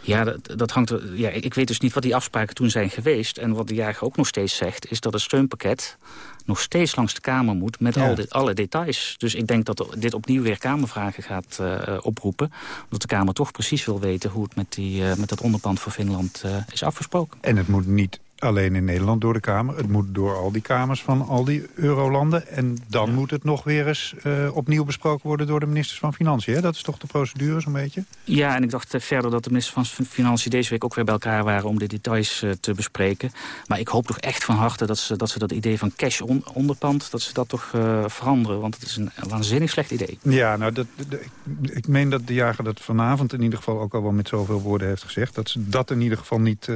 [SPEAKER 25] Ja, dat, dat hangt er, ja, ik weet dus niet wat die afspraken toen zijn geweest. En wat de jager ook nog steeds zegt, is dat het steunpakket nog steeds langs de Kamer moet met ja. al dit, alle details. Dus ik denk dat dit opnieuw weer Kamervragen gaat uh, oproepen. Omdat de Kamer toch precies wil weten hoe het met, die, uh, met dat onderpand voor Finland uh, is afgesproken.
[SPEAKER 7] En het moet niet alleen in Nederland door de Kamer. Het moet door al die kamers van al die eurolanden. En dan ja. moet het nog weer eens uh, opnieuw besproken worden door de ministers van Financiën. Hè? Dat is toch de procedure zo'n beetje?
[SPEAKER 25] Ja, en ik dacht uh, verder dat de ministers van Financiën deze week ook weer bij elkaar waren om de details uh, te bespreken. Maar ik hoop toch echt van harte dat ze dat, ze dat idee van cash on onderpand, dat ze dat toch veranderen. Want het is een waanzinnig slecht idee.
[SPEAKER 7] Ja, nou, dat, de, ik, ik meen dat de jager dat vanavond in ieder geval ook al wel met zoveel woorden heeft gezegd. Dat ze dat in ieder geval niet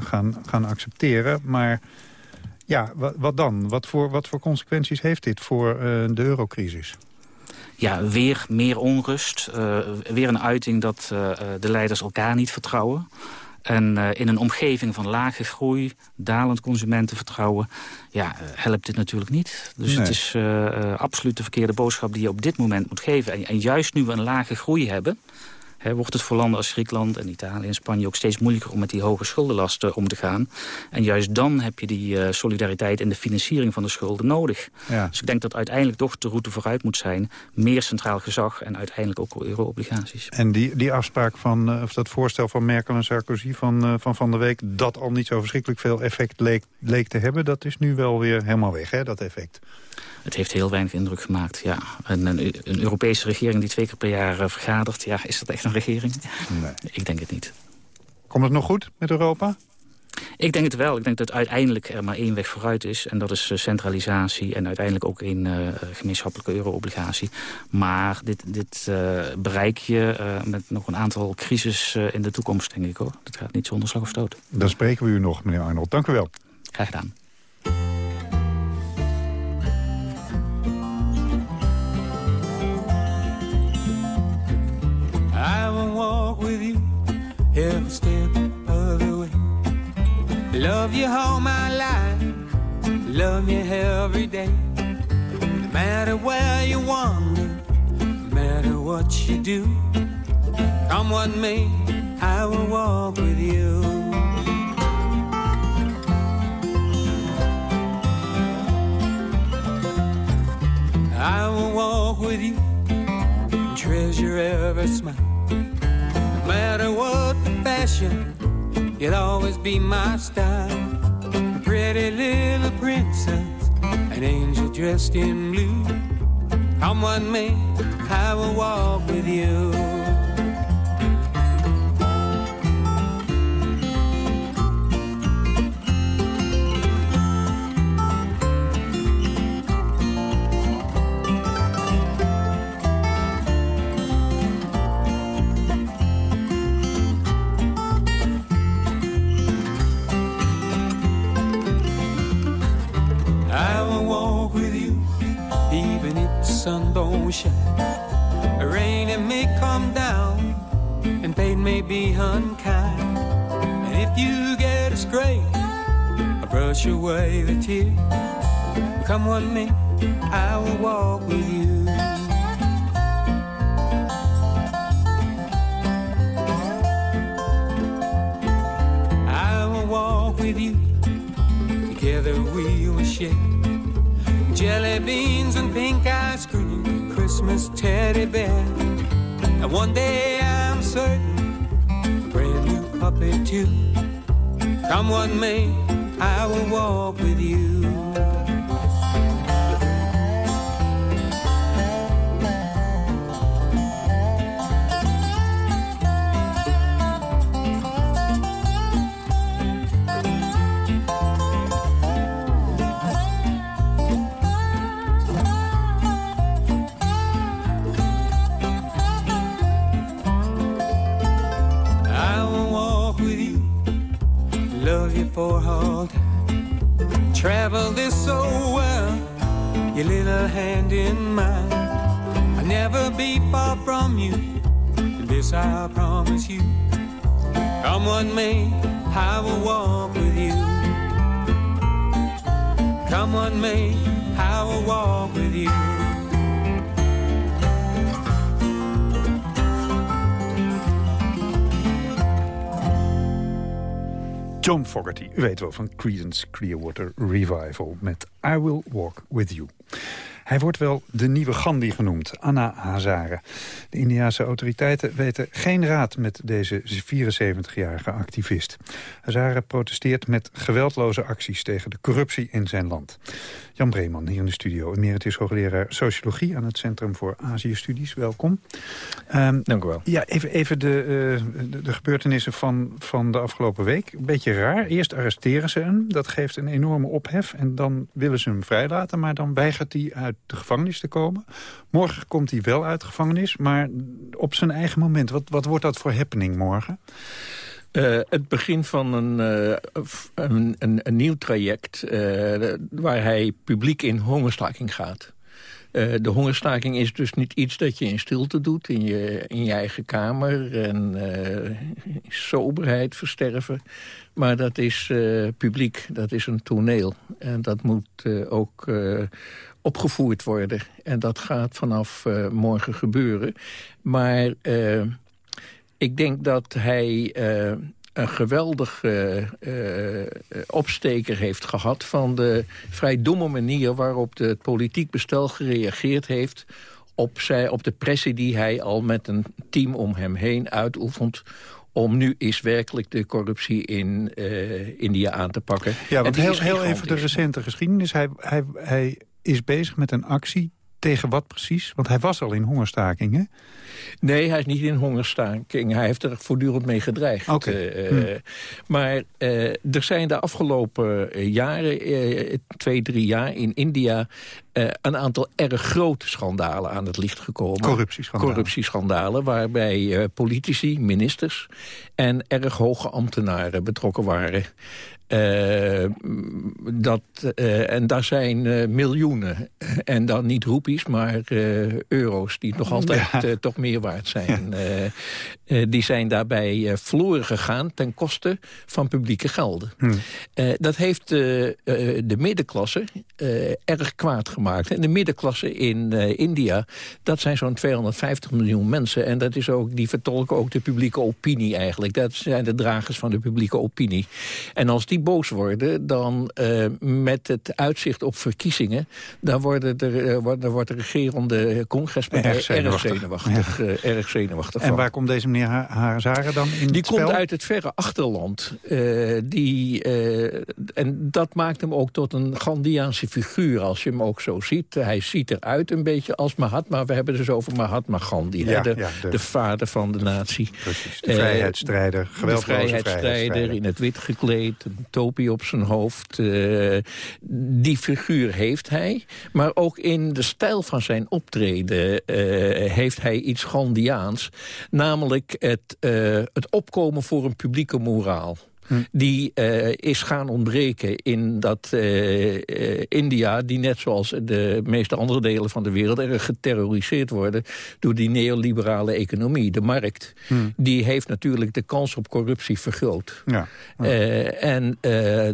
[SPEAKER 7] gaan, gaan accepteren. Maar Ja, wat, wat dan? Wat voor, wat voor consequenties heeft dit voor uh, de eurocrisis?
[SPEAKER 25] Ja, weer meer onrust. Uh, weer een uiting dat uh, de leiders elkaar niet vertrouwen. En uh, in een omgeving van lage groei, dalend consumentenvertrouwen... ja, helpt dit natuurlijk niet. Dus nee. het is absoluut de verkeerde boodschap die je op dit moment moet geven. En, en juist nu we een lage groei hebben wordt het voor landen als Griekenland en Italië en Spanje ook steeds moeilijker om met die hoge schuldenlasten om te gaan. En juist dan heb je die uh, solidariteit en de financiering van de schulden nodig. Ja. Dus ik denk dat uiteindelijk toch de route vooruit moet zijn. Meer centraal gezag en uiteindelijk ook euro-obligaties.
[SPEAKER 7] En die, die afspraak van, uh, of dat voorstel van Merkel en Sarkozy van, uh, van Van der Week... dat al niet zo verschrikkelijk veel effect leek, leek te hebben... dat is nu wel weer helemaal weg, hè, dat effect.
[SPEAKER 25] Het heeft heel weinig indruk gemaakt, ja. Een, een, een Europese regering die twee keer per jaar uh, vergadert... ja, is dat echt een regering? Nee. Ik denk het niet.
[SPEAKER 7] Komt het nog goed met Europa?
[SPEAKER 25] Ik denk het wel. Ik denk dat uiteindelijk er maar één weg vooruit is. En dat is centralisatie en uiteindelijk ook een uh, gemeenschappelijke euro-obligatie. Maar dit, dit uh, bereik je uh, met nog een aantal crisis in de toekomst, denk ik. hoor. Dat gaat niet zonder slag of stoot.
[SPEAKER 7] Dan spreken we u nog, meneer Arnold. Dank u wel.
[SPEAKER 25] Graag gedaan.
[SPEAKER 26] I will walk with you every step of the way. Love you all my life, love you every day. No matter where you wander, no matter what you do, come what may, I will walk with you. I will walk with you, treasure every smile No matter what the fashion, you'll always be my style. A pretty little princess, an angel dressed in blue. Come what may, I will walk with you. Sun don't shine. Rain it may come down, and pain may be unkind. And if you get a scrape, I brush away the tear. Come what may, I will walk with you. I will walk with you. Together we will share jelly beans and pink cream, Christmas teddy bear. And one day I'm certain, a brand new puppy too. Come what may, I will walk with you. For all time. Travel this so well, your little hand in mine. I'll never be far from you, and this I promise you. Come what may, I will walk with you. Come what may, I will walk with you.
[SPEAKER 7] John Fogerty, u weet wel van Creedence Clearwater Revival met I Will Walk With You. Hij wordt wel de nieuwe Gandhi genoemd, Anna Hazare. De Indiase autoriteiten weten geen raad met deze 74-jarige activist. Hazare protesteert met geweldloze acties tegen de corruptie in zijn land. Jan Breeman hier in de studio, emeritus hoogleraar sociologie aan het Centrum voor Azië-studies. Welkom.
[SPEAKER 27] Um, Dank u wel.
[SPEAKER 7] Ja, even, even de, uh, de, de, gebeurtenissen van, van de afgelopen week. Een beetje raar. Eerst arresteren ze hem, dat geeft een enorme ophef. En dan willen ze hem vrijlaten, maar dan weigert hij uit de gevangenis te komen. Morgen komt hij wel uit de gevangenis, maar op zijn eigen moment. Wat, wat wordt dat voor happening morgen?
[SPEAKER 27] Uh, het begin van een, uh, een, een, een, nieuw traject uh, waar hij publiek in hongerstaking gaat. de hongerstaking is dus niet iets dat je in stilte doet in je, in je eigen kamer en soberheid versterven. Maar dat is publiek, dat is een toneel. En dat moet ook opgevoerd worden. En dat gaat vanaf morgen gebeuren. Maar ik denk dat hij uh, een geweldige uh, opsteker heeft gehad... van de vrij domme manier waarop het politiek bestel gereageerd heeft... Op, zij, op de pressie die hij al met een team om hem heen uitoefent om nu is werkelijk de corruptie in uh, India aan te pakken.
[SPEAKER 7] Ja, want heel, heel even de recente geschiedenis. Hij, hij, hij is bezig met een actie tegen wat precies? Want hij was al in hongerstakingen.
[SPEAKER 27] Nee, hij is niet in hongerstaking. Hij heeft er voortdurend mee gedreigd. Okay. Uh, hm. Maar uh, er zijn de afgelopen jaren, twee, drie jaar in India... een aantal erg grote schandalen aan het licht gekomen.
[SPEAKER 7] Corruptieschandalen.
[SPEAKER 27] Corruptieschandalen, waarbij politici, ministers... en erg hoge ambtenaren betrokken waren. Uh, dat, uh, en daar zijn uh, miljoenen. En dan niet roepies, maar euro's die nog altijd ja. toch meer waard zijn. Ja. Die zijn daarbij verloren gegaan ten koste van publieke gelden. Hm. dat heeft de middenklasse erg kwaad gemaakt. En de middenklasse in India, dat zijn zo'n 250 miljoen mensen. En dat is ook, die vertolken ook de publieke opinie eigenlijk. Dat zijn de dragers van de publieke opinie. En als die boos worden... dan uh, met het uitzicht op verkiezingen... dan worden er, uh, wordt, wordt de regerende congrespartij erg zenuwachtig, erg zenuwachtig, ja. uh, erg zenuwachtig
[SPEAKER 7] En waar komt deze meneer Harazare dan in
[SPEAKER 27] Die komt uit het verre achterland. die, en dat maakt hem ook tot een Gandhiaanse figuur... als je hem ook zo ziet. Hij ziet eruit een beetje als Mahatma. We hebben het dus over Mahatma Gandhi. Ja, de, ja, de, de, vader van de natie.
[SPEAKER 7] Precies, de vrijheidsstrijder.
[SPEAKER 27] de vrijheidsstrijder in het wit gekleed topie op zijn hoofd. Die figuur heeft hij. Maar ook in de stijl van zijn optreden heeft hij iets Gandhiaans. Namelijk het, uh, het opkomen voor een publieke moraal. Hm. die uh, is gaan ontbreken in dat uh, uh, India... die net zoals de meeste andere delen van de wereld... erg geterroriseerd worden door die neoliberale economie. De markt, hm. die heeft natuurlijk de kans op corruptie vergroot. Ja. en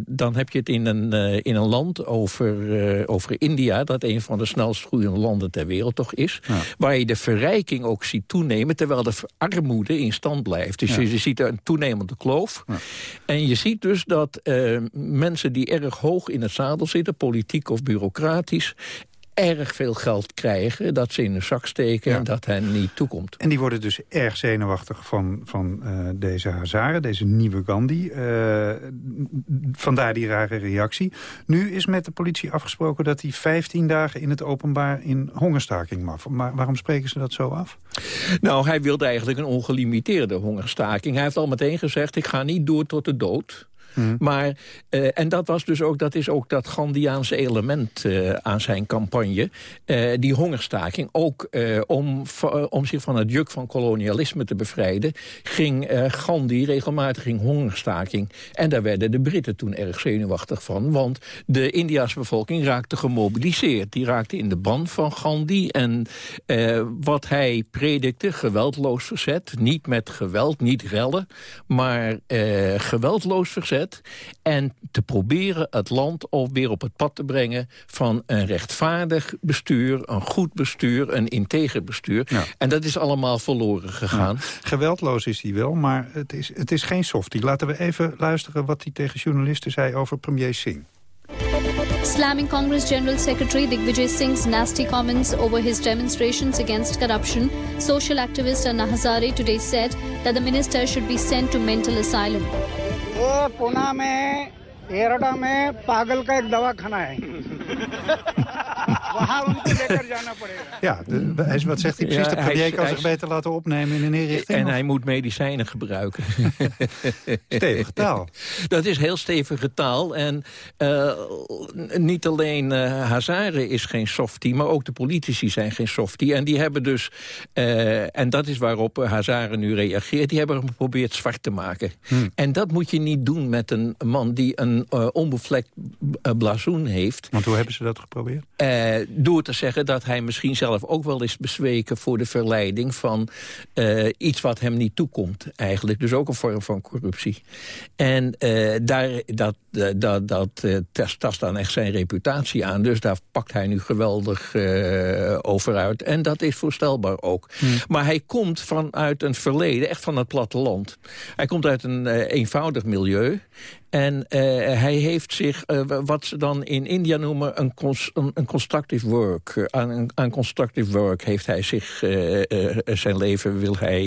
[SPEAKER 27] dan heb je het in een, in een land over, over India... dat een van de snelst groeiende landen ter wereld toch is... Ja. waar je de verrijking ook ziet toenemen... terwijl de armoede in stand blijft. Dus ja. je, je ziet een toenemende kloof... En je ziet dus dat uh, mensen die erg hoog in het zadel zitten... politiek of bureaucratisch erg veel geld krijgen, dat ze in een zak steken ja. en dat hen niet toekomt.
[SPEAKER 7] En die worden dus erg zenuwachtig van, van uh, deze Hazaren, deze nieuwe Gandhi. Uh, vandaar die rare reactie. Nu is met de politie afgesproken dat hij 15 dagen in het openbaar in hongerstaking mag. Maar waarom spreken ze dat zo af?
[SPEAKER 27] Nou, hij wilde eigenlijk een ongelimiteerde hongerstaking. Hij heeft al meteen gezegd, ik ga niet door tot de dood. Mm. Maar, uh, en dat, was dus ook, dat is ook dat Gandhiaanse element uh, aan zijn campagne. Uh, die hongerstaking. Ook om, om zich van het juk van kolonialisme te bevrijden... ging Gandhi regelmatig in hongerstaking. En daar werden de Britten toen erg zenuwachtig van. Want de Indiase bevolking raakte gemobiliseerd. Die raakte in de band van Gandhi. En wat hij predikte, geweldloos verzet. Niet met geweld, niet rellen. Maar geweldloos verzet en te proberen het land weer op het pad te brengen... van een rechtvaardig bestuur, een goed bestuur, een integer bestuur. En dat is allemaal verloren gegaan. Ja.
[SPEAKER 7] Geweldloos is hij wel, maar het is, het is geen softie. Laten we even luisteren wat hij tegen journalisten zei over premier Singh.
[SPEAKER 28] Slamming Congress General Secretary Digvijay Singh's nasty comments over his demonstrations against corruption, social activist Anna Hazare today said that the minister should be sent to mental asylum.
[SPEAKER 29] ये पुणे में एरडा में पागल का एक दवाखाना है।
[SPEAKER 7] Ja, de, wat zegt hij precies? de premier kan zich beter laten opnemen in een inrichting?
[SPEAKER 27] En hij moet medicijnen gebruiken.
[SPEAKER 7] stevige taal.
[SPEAKER 27] Dat is heel stevige taal. En uh, niet alleen uh, Hazare is geen softie, maar ook de politici zijn geen softie. En die hebben dus, uh, en dat is waarop Hazare nu reageert... die hebben hem geprobeerd zwart te maken. Hmm. En dat moet je niet doen met een man die een onbevlekt blazoen heeft.
[SPEAKER 7] Want hoe hebben ze dat geprobeerd?
[SPEAKER 27] Door te zeggen dat hij misschien zelf ook wel is bezweken... voor de verleiding van iets wat hem niet toekomt eigenlijk. Dus ook een vorm van corruptie. En uh, daar, dat, dat, dat tast dan echt zijn reputatie aan. Dus daar pakt hij nu geweldig over uit. En dat is voorstelbaar ook. Hmm. Maar hij komt vanuit een verleden, echt van het platteland. Hij komt uit een eenvoudig milieu. En uh, hij heeft zich, uh, wat ze dan in India noemen, een, cons een, een constructive work. Uh, aan, aan constructive work heeft hij zich, zijn leven wil hij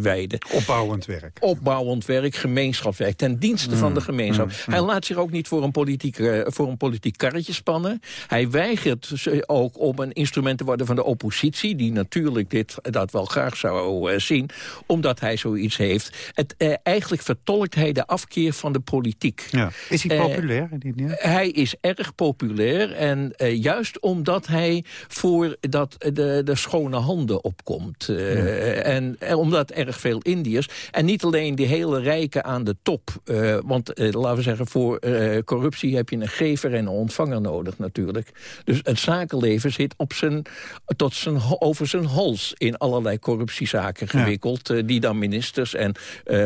[SPEAKER 27] wijden.
[SPEAKER 7] Opbouwend werk.
[SPEAKER 27] Opbouwend werk, gemeenschapswerk, ten dienste van de mm, gemeenschap. Mm, hij mm. laat zich ook niet voor een, politiek, voor een politiek karretje spannen. Hij weigert ook om een instrument te worden van de oppositie, die natuurlijk dit, dat wel graag zou zien, omdat hij zoiets heeft. Het, eigenlijk vertolkt hij de afkeer van de politiek. Ja.
[SPEAKER 7] Is hij eh, populair?
[SPEAKER 27] Uh, hij is erg populair. En uh, juist omdat hij voor dat, de, de schone handen opkomt. Uh, ja. En omdat erg veel Indiërs. En niet alleen die hele rijken aan de top. want laten we zeggen, voor corruptie heb je een gever en een ontvanger nodig natuurlijk. Dus het zakenleven zit op zijn, tot zijn, over zijn hals in allerlei corruptiezaken gewikkeld. Ja. die dan ministers en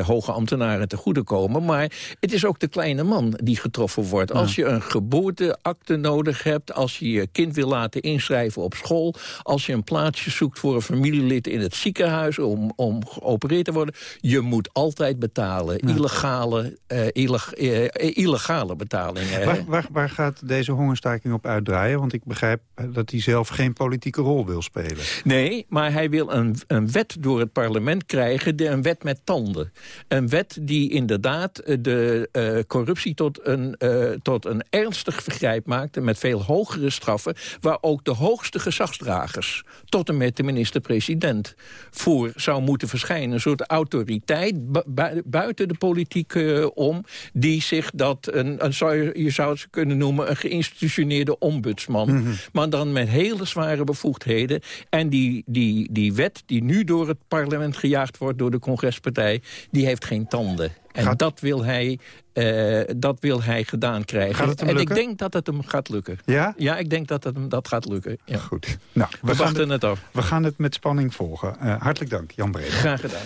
[SPEAKER 27] hoge ambtenaren te goede komen. Maar het is ook de kleine man die getroffen wordt. Als je een geboorteakte nodig hebt... als je je kind wil laten inschrijven op school... als je een plaatsje zoekt voor een familielid in het ziekenhuis... om, om geopereerd te worden... je moet altijd betalen. Illegale, uh, illeg, uh, illegale betalingen.
[SPEAKER 7] Waar, waar, waar, gaat deze hongerstaking op uitdraaien? Want ik begrijp dat hij zelf geen politieke rol wil spelen.
[SPEAKER 27] Nee, maar hij wil een, een wet door het parlement krijgen... De, een wet met tanden. Een wet die inderdaad de uh, corruptie tot een, uh, tot een ernstig vergrijp maakte... met veel hogere straffen, waar ook de hoogste gezagsdragers... tot en met de minister-president voor zou moeten verschijnen. Een soort autoriteit bu buiten de politiek uh, om... die zich dat, een, een, zou je, je zou het kunnen noemen... een geïnstitutioneerde ombudsman. Mm -hmm. Maar dan met hele zware bevoegdheden. En die, die, die wet die nu door het parlement gejaagd wordt... door de congrespartij, die heeft geen tanden. En gaat... dat, wil hij, uh, dat wil hij gedaan krijgen. en
[SPEAKER 7] lukken?
[SPEAKER 27] ik denk dat het hem gaat lukken.
[SPEAKER 7] Ja?
[SPEAKER 27] Ja, ik denk dat het hem dat gaat lukken. Ja.
[SPEAKER 7] Goed. Nou,
[SPEAKER 27] we, we wachten het, het af.
[SPEAKER 7] We gaan het met spanning volgen. Uh, hartelijk dank, Jan Breda.
[SPEAKER 27] Graag gedaan.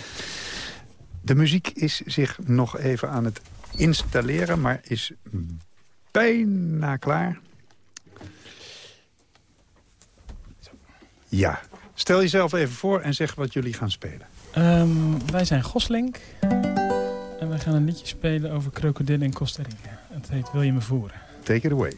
[SPEAKER 7] De muziek is zich nog even aan het installeren, maar is bijna klaar. Ja. Stel jezelf even voor en zeg wat jullie gaan spelen.
[SPEAKER 30] Um, wij zijn Goslink. We gaan een liedje spelen over krokodillen in Costa Rica. Het heet Wil je me voeren?
[SPEAKER 7] Take it away.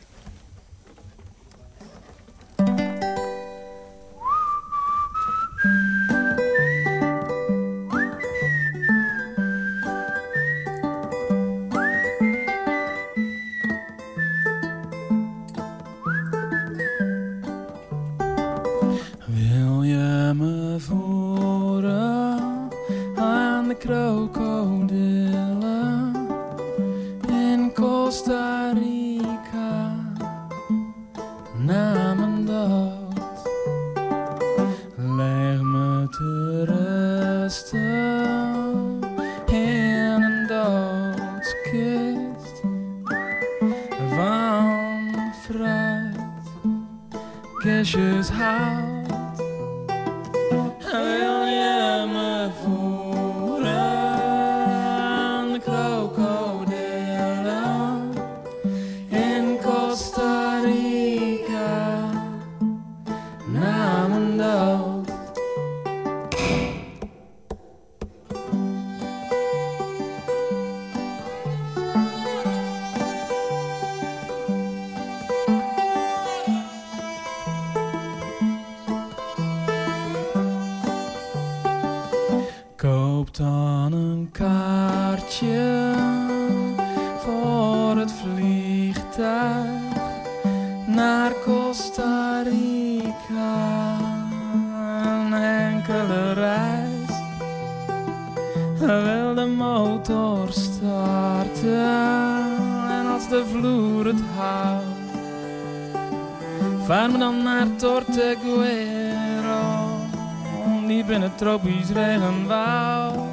[SPEAKER 30] Het tropisch regenwoud.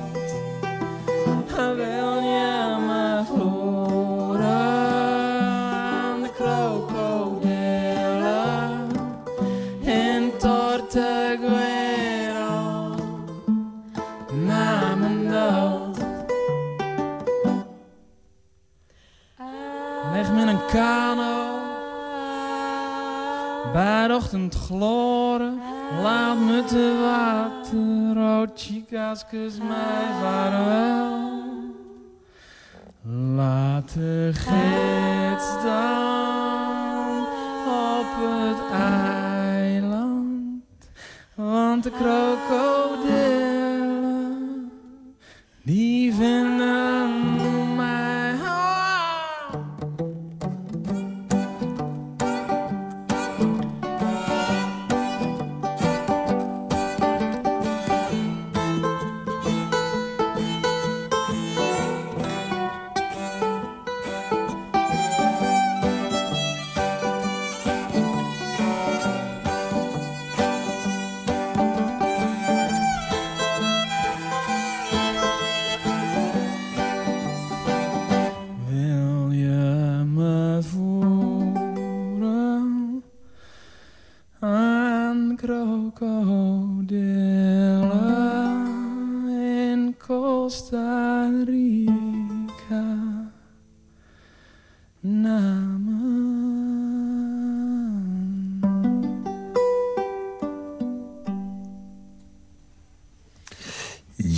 [SPEAKER 30] Wil je me voeren? aan de krokodillen in Torteguero na mijn dood. Leg me een kano bij de ochtendgloren. Laat me te water, oh chicas, kus mij vaarwel. Laat de gids dan op het eiland, want de krokodillen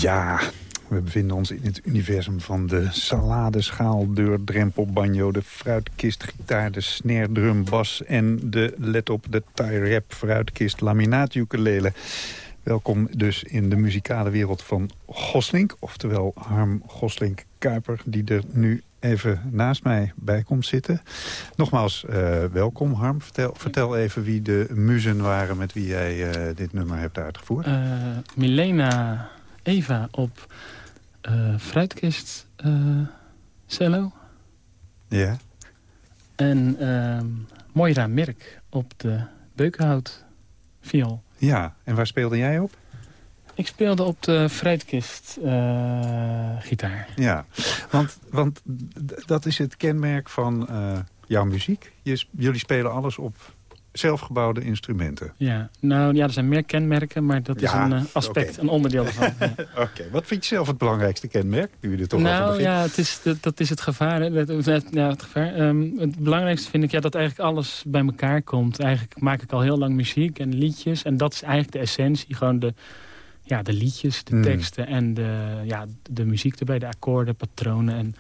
[SPEAKER 7] Ja, we bevinden ons in het universum van de saladeschaal, deur, drempel, banjo, de fruitkist, gitaar, de snare, drum, bas en de, let op, de tie-rap, fruitkist, laminaat, ukulele. Welkom dus in de muzikale wereld van Goslink, oftewel Harm Goslink-Kuiper, die er nu even naast mij bij komt zitten. Nogmaals, eh, welkom Harm. Vertel, vertel even wie de muzen waren met wie jij eh, dit nummer hebt uitgevoerd.
[SPEAKER 30] Eh, Milena Eva op eh, fruitkist eh, cello.
[SPEAKER 7] Ja.
[SPEAKER 30] En ehm Moira Mirk op de beukenhout viool.
[SPEAKER 7] Ja, en waar speelde jij op?
[SPEAKER 30] Ik speelde op de fruitkist eh, gitaar.
[SPEAKER 7] Ja, want, want dat is het kenmerk van jouw muziek. Je, jullie spelen alles op zelfgebouwde instrumenten.
[SPEAKER 30] Ja, nou ja, er zijn meer kenmerken, maar dat is
[SPEAKER 7] Ja,
[SPEAKER 30] een eh, aspect, een onderdeel ervan. Ja.
[SPEAKER 7] Oké, wat vind je zelf het belangrijkste kenmerk? Nu je toch
[SPEAKER 30] nou ja, het is, dat, dat is het gevaar. Dat- dat- ja, het, gevaar. Ehm, het belangrijkste vind ik ja, dat eigenlijk alles bij elkaar komt. Eigenlijk maak ik al heel lang muziek en liedjes. En dat is eigenlijk de essentie. Gewoon de, ja, de liedjes, de
[SPEAKER 7] Hmm.
[SPEAKER 30] teksten en de, ja, de muziek erbij. De akkoorden, patronen. En,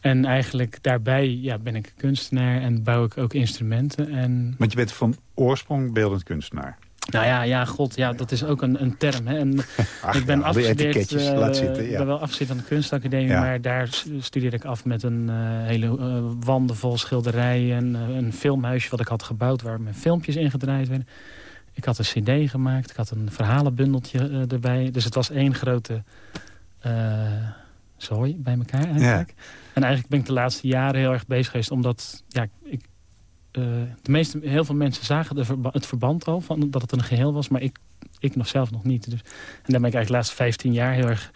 [SPEAKER 30] en eigenlijk daarbij ja, ben ik kunstenaar en bouw ik ook instrumenten. En
[SPEAKER 7] Want je bent van oorsprong beeldend kunstenaar.
[SPEAKER 30] nou ja, ja, god, ja, dat is ook een, een term. Hè. En
[SPEAKER 7] Ach
[SPEAKER 30] ik ben
[SPEAKER 7] ja,
[SPEAKER 30] afgestudeerd,
[SPEAKER 7] etiketjes,
[SPEAKER 30] eh,
[SPEAKER 7] laat zitten, ja.
[SPEAKER 30] ik ben wel afgestudeerd aan de kunstacademie,
[SPEAKER 7] Ja.
[SPEAKER 30] maar daar studeerde ik af met een eh, hele eh, wanden vol schilderijen, een filmhuisje wat ik had gebouwd waar mijn filmpjes in gedraaid werden. Ik had een cd gemaakt, ik had een verhalenbundeltje erbij. Dus het was één grote zooi bij elkaar eigenlijk. En eigenlijk ben ik de laatste jaren heel erg bezig geweest, omdat ja, ik, eh, de meeste, heel veel mensen zagen de verba- het verband al, van, dat het een geheel was, maar ik, ik nog zelf nog niet. Dus, en daar ben ik eigenlijk de laatste 15 jaar heel erg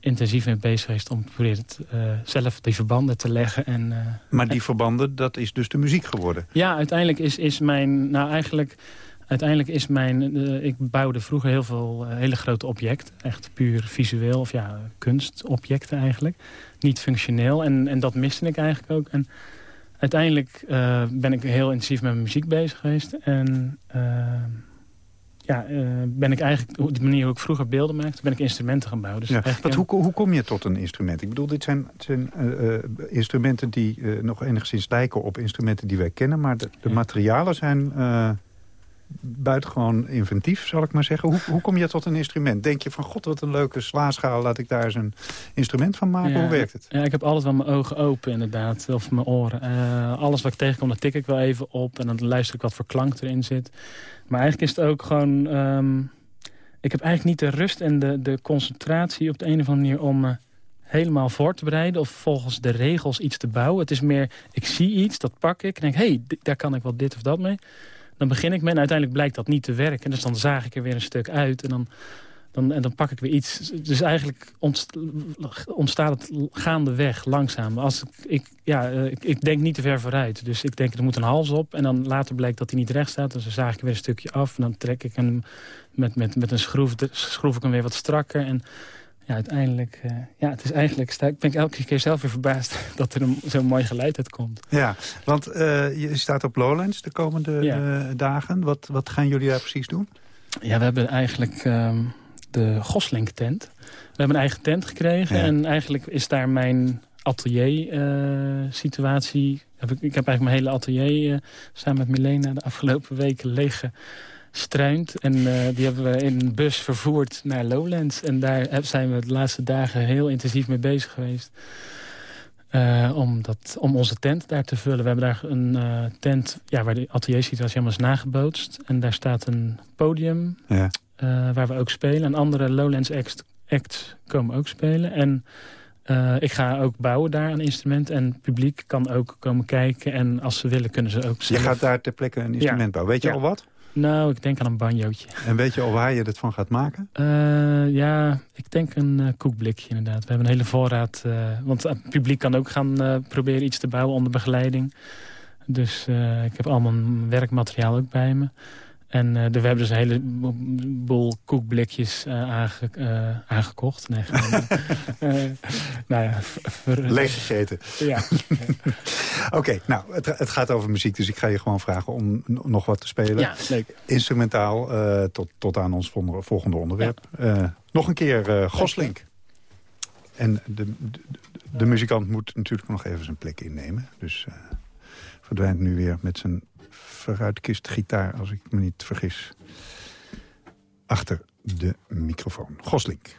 [SPEAKER 30] intensief mee bezig geweest om te proberen het, eh, zelf die verbanden te leggen. En, eh,
[SPEAKER 7] Maar die verbanden, dat is dus de muziek geworden.
[SPEAKER 30] ja, uiteindelijk is, is mijn... Nou, eigenlijk... Uiteindelijk is mijn... eh, ik bouwde vroeger heel veel eh, hele grote objecten. Echt puur visueel of ja, kunstobjecten eigenlijk. Niet functioneel. En, en dat miste ik eigenlijk ook. En uiteindelijk eh, ben ik heel intensief met mijn muziek bezig geweest. En ja, ben ik eigenlijk... Op de manier hoe ik vroeger beelden maakte, ben ik instrumenten gaan bouwen. Dus
[SPEAKER 7] Ja,
[SPEAKER 30] ja.
[SPEAKER 7] hoe, hoe kom je tot een instrument? Ik bedoel, dit zijn, zijn instrumenten die nog enigszins lijken op instrumenten die wij kennen. Maar de, de materialen zijn... eh, buitengewoon inventief, zal ik maar zeggen. Hoe, hoe kom je tot een instrument? Denk je van, god, wat een leuke slaaschaal, laat ik daar eens een instrument van maken? hoe werkt het?
[SPEAKER 30] Ja, ik heb alles van mijn ogen open, inderdaad. Of mijn oren. Uh, alles wat ik tegenkom, dat tik ik wel even op. En dan luister ik wat voor klank erin zit. Maar eigenlijk is het ook gewoon... Um, ik heb eigenlijk niet de rust en de, de concentratie op de een of andere manier... om helemaal voor te bereiden of volgens de regels iets te bouwen. Het is meer, ik zie iets, dat pak ik en denk... hé, hey, daar kan ik wel dit of dat mee. Dan begin ik mee en uiteindelijk blijkt dat niet te werken. Dus dan zaag ik er weer een stuk uit en dan, dan, en dan pak ik weer iets. Dus eigenlijk ontstaat het gaandeweg, langzaam. Als ik, ik ja, eh, ik, ik, denk niet te ver vooruit. Dus ik denk, er moet een hals op. En dan later blijkt dat hij niet recht staat. Dus dan zaag ik weer een stukje af. En dan trek ik hem met, met, met een schroef, schroef ik hem weer wat strakker. En ja, uiteindelijk, uh, ja, het is eigenlijk, ik ben elke keer zelf weer verbaasd dat er zo'n mooi geluid uitkomt.
[SPEAKER 7] Ja, want uh, je staat op Lowlands de komende uh, dagen. Wat, wat gaan jullie daar precies doen?
[SPEAKER 30] Ja, we hebben eigenlijk um, de Goslink tent. We hebben een eigen tent gekregen ja. en eigenlijk is daar mijn atelier-situatie... Heb ik, ik heb eigenlijk mijn hele atelier samen met Milena de afgelopen weken leeg struint. En uh, die hebben we in een bus vervoerd naar Lowlands. En daar zijn we de laatste dagen heel intensief mee bezig geweest. Uh, om, dat, om onze tent daar te vullen. We hebben daar een uh, tent ja, waar de ateliersituatie helemaal is nagebootst. En daar staat een podium ja. waar we ook spelen. En andere Lowlands acts, acts komen ook spelen. En ik ga ook bouwen daar een instrument. En het publiek kan ook komen kijken. En als ze willen kunnen ze ook
[SPEAKER 7] zelf... Je gaat daar ter plekke een instrument ja. bouwen. Weet je ja. al wat?
[SPEAKER 30] Nou, ik denk aan een banjootje.
[SPEAKER 7] En weet je al waar je dit van gaat maken?
[SPEAKER 30] Uh, ja, ik denk een uh, koekblikje inderdaad. We hebben een hele voorraad. Uh, want het publiek kan ook gaan proberen iets te bouwen onder begeleiding. Dus ik heb allemaal werkmateriaal ook bij me. En uh, we hebben dus een heleboel koekblikjes uh, aange, uh, aangekocht. Nee,
[SPEAKER 7] nou ja, Leeg gegeten.
[SPEAKER 30] Ja.
[SPEAKER 7] Oké, okay, nou, het, het, gaat over muziek, dus ik ga je gewoon vragen om nog wat te spelen.
[SPEAKER 30] Ja, leuk.
[SPEAKER 7] Instrumentaal tot, tot aan ons volgende onderwerp. Ja. nog een keer Goslink. En de, de, de, muzikant moet natuurlijk nog even zijn plek innemen. Dus verdwijnt nu weer met zijn vooruitkist gitaar, als ik me niet vergis. Achter de microfoon. Goslink.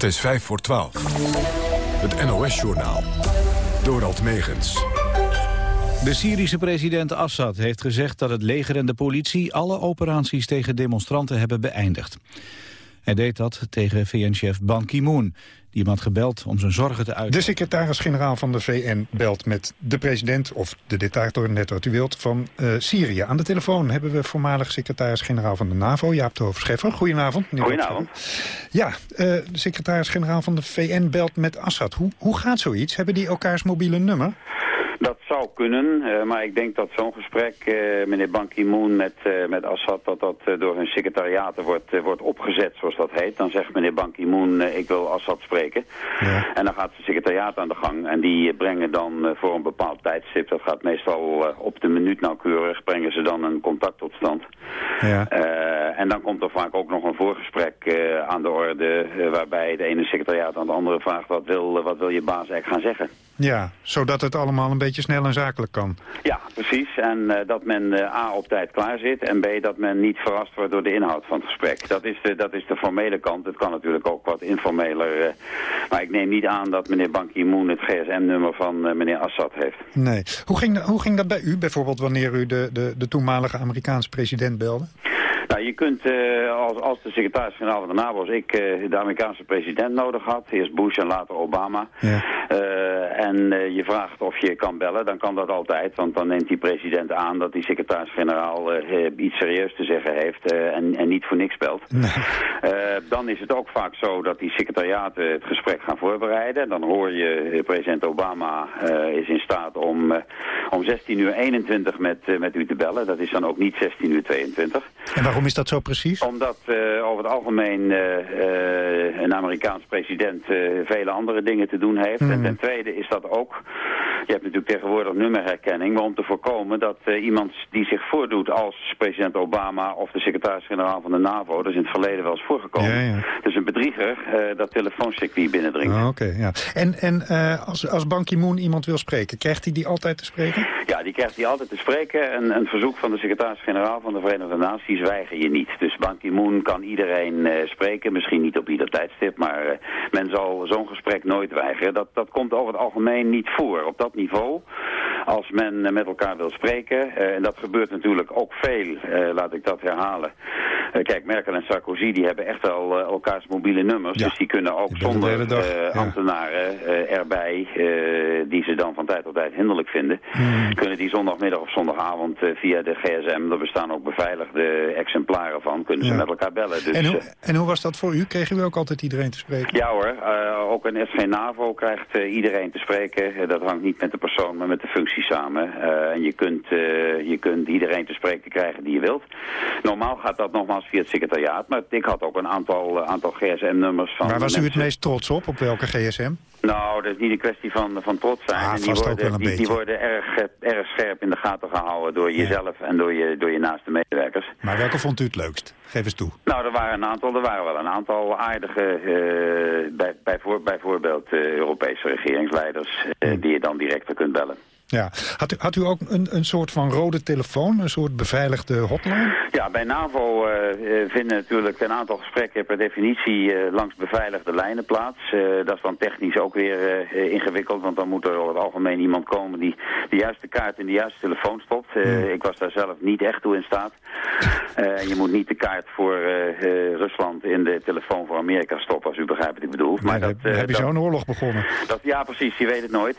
[SPEAKER 8] Het is vijf voor twaalf. Het NOS-journaal. Dorald Megens.
[SPEAKER 23] De Syrische president Assad heeft gezegd dat het leger en de politie... alle operaties tegen demonstranten hebben beëindigd. Hij deed dat tegen VN-chef Ban Ki-moon die hem had gebeld om zijn zorgen te uiten.
[SPEAKER 7] De secretaris-generaal van de VN belt met de president... of de dictator, net wat u wilt, van uh, Syrië. Aan de telefoon hebben we voormalig secretaris-generaal van de NAVO... Jaap de Scheffer. Goedenavond.
[SPEAKER 31] Meneer Goedenavond.
[SPEAKER 7] Ja, uh, de secretaris-generaal van de VN belt met Assad. Hoe, hoe gaat zoiets? Hebben die elkaars mobiele nummer?
[SPEAKER 31] Dat zou kunnen, uh, maar ik denk dat zo'n gesprek, uh, meneer Ban Ki-moon met, uh, met Assad, dat dat door hun secretariaten wordt, wordt opgezet, zoals dat heet. Dan zegt meneer Ban Ki-moon, ik wil Assad spreken. Ja. En dan gaat het secretariaat aan de gang en die brengen dan voor een bepaald tijdstip, dat gaat meestal op de minuut nauwkeurig, brengen ze dan een contact tot stand. Ja. en dan komt er vaak ook nog een voorgesprek aan de orde, waarbij de ene secretariaat aan de andere vraagt, wat wil, wat wil je baas eigenlijk gaan zeggen?
[SPEAKER 7] Ja, zodat het allemaal een beetje snel en zakelijk kan.
[SPEAKER 31] Ja, precies. En dat men A op tijd klaar zit en B dat men niet verrast wordt door de inhoud van het gesprek. Dat is de, dat is de formele kant. Het kan natuurlijk ook wat informeler. maar ik neem niet aan dat meneer Ban Ki-moon het gsm-nummer van meneer Assad heeft.
[SPEAKER 7] Nee. Hoe ging, hoe ging dat bij u bijvoorbeeld wanneer u de, de, de toenmalige Amerikaanse president belde?
[SPEAKER 31] Nou, je kunt uh, als, als de secretaris-generaal van de NAVO, als ik uh, de Amerikaanse president nodig had, eerst Bush en later Obama, ja. uh, en je vraagt of je kan bellen, dan kan dat altijd, want dan neemt die president aan dat die secretaris-generaal iets serieus te zeggen heeft en, en, niet voor niks belt. Nee. dan is het ook vaak zo dat die secretariaten het gesprek gaan voorbereiden. Dan hoor je president Obama is in staat om, om 16 uur 21 met, met u te bellen. Dat is dan ook niet 16 uur 22.
[SPEAKER 7] En waarom is dat zo precies?
[SPEAKER 31] Omdat over het algemeen een Amerikaans president vele andere dingen te doen heeft. En hmm. ten tweede is dat ook, je hebt natuurlijk tegenwoordig nummerherkenning, maar om te voorkomen dat iemand die zich voordoet als president Obama of de secretaris-generaal van de NAVO, dat is in het verleden wel eens voorgekomen. Ja, ja. Dus een bedrieger dat telefooncircuit binnendringt.
[SPEAKER 7] Oh, Oké, ja. En, en als, als Ban Ki-moon iemand wil spreken, krijgt hij die altijd te spreken?
[SPEAKER 31] Ja, die krijgt hij altijd te spreken. Een, een verzoek van de secretaris-generaal van de Verenigde Naties weiger je niet. Dus Ban Ki-moon kan iedereen spreken, misschien niet op ieder tijdstip, maar men zal zo'n gesprek nooit weigeren. Dat, dat komt over het algemeen niet voor. Op dat niveau, als men uh, met elkaar wil spreken, en dat gebeurt natuurlijk ook veel, laat ik dat herhalen. kijk, Merkel en Sarkozy die hebben echt wel elkaars mobiele nummers, ja. dus die kunnen ook zonder ja. ambtenaren erbij, die ze dan van tijd tot tijd hinderlijk vinden, hmm. kunnen die zondagmiddag of zondagavond via de gsm, er bestaan ook beveiligde exemplaren van, kunnen ze met elkaar bellen. Dus,
[SPEAKER 7] en, hoe, en hoe was dat voor u? Kreeg u ook altijd iedereen te spreken?
[SPEAKER 31] Ja hoor, ook een SG NAVO krijgt iedereen te spreken. dat hangt niet met de persoon, maar met de functie samen. Uh, en je kunt, je kunt iedereen te spreken krijgen die je wilt. Normaal gaat dat nogmaals via het secretariaat, maar ik had ook een aantal, aantal GSM-nummers van
[SPEAKER 7] Waar was u het meest trots op? Op welke GSM?
[SPEAKER 31] Nou, dat is niet een kwestie van, van trots zijn.
[SPEAKER 7] Ah,
[SPEAKER 31] en die worden, die, die, worden erg, erg scherp in de gaten gehouden door jezelf en door je, door je naaste medewerkers.
[SPEAKER 7] Maar welke vond u het leukst? Geef eens toe.
[SPEAKER 31] Nou, er waren een aantal, er waren wel een aantal aardige, uh, bij, bij voor, bijvoorbeeld uh, Europese regeringsleiders, uh, die je dan direct kunt bellen.
[SPEAKER 7] Ja. Had u, had u ook een, een soort van rode telefoon, een soort beveiligde hotline?
[SPEAKER 31] Ja, bij NAVO uh, vinden natuurlijk een aantal gesprekken per definitie uh, langs beveiligde lijnen plaats. Uh, dat is dan technisch ook weer ingewikkeld, want dan moet er over het algemeen iemand komen die de juiste kaart in de juiste telefoon stopt. Ik was daar zelf niet echt toe in staat. je moet niet de kaart voor Rusland in de telefoon voor Amerika stoppen, als u begrijpt wat ik bedoel.
[SPEAKER 7] Maar dat, heb, heb je zo'n oorlog begonnen?
[SPEAKER 31] Dat, ja, precies, je weet het nooit.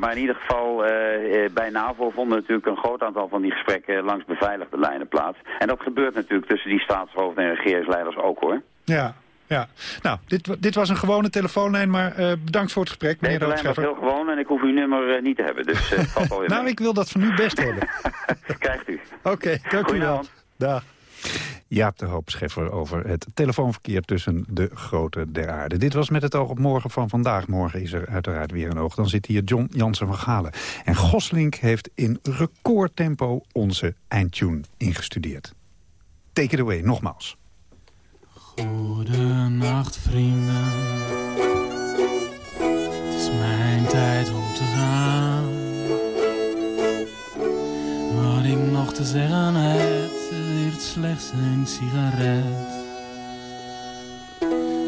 [SPEAKER 31] maar in ieder geval... Uh, bij NAVO vonden natuurlijk een groot aantal van die gesprekken langs beveiligde lijnen plaats. En dat gebeurt natuurlijk tussen die staatshoofden en regeringsleiders ook hoor.
[SPEAKER 7] Ja, ja. Nou, dit, dit was een gewone telefoonlijn, maar uh, bedankt voor het gesprek,
[SPEAKER 31] meneer Deze lijn was heel gewoon en ik hoef uw nummer uh, niet te hebben, dus uh, valt alweer
[SPEAKER 7] Nou, ik wil dat van u best hebben.
[SPEAKER 31] Krijgt u.
[SPEAKER 7] Oké, okay, dank u wel. Dag. Jaap de Hoop Scheffer over het telefoonverkeer tussen de grote der aarde. Dit was met het oog op morgen van vandaag. Morgen is er uiteraard weer een oog. Dan zit hier John Jansen van Galen. En Goslink heeft in recordtempo onze eindtune ingestudeerd. Take it away, nogmaals.
[SPEAKER 32] Goedenacht, vrienden. Het is mijn tijd om te gaan. Wat ik nog te zeggen heb leert slechts een sigaret.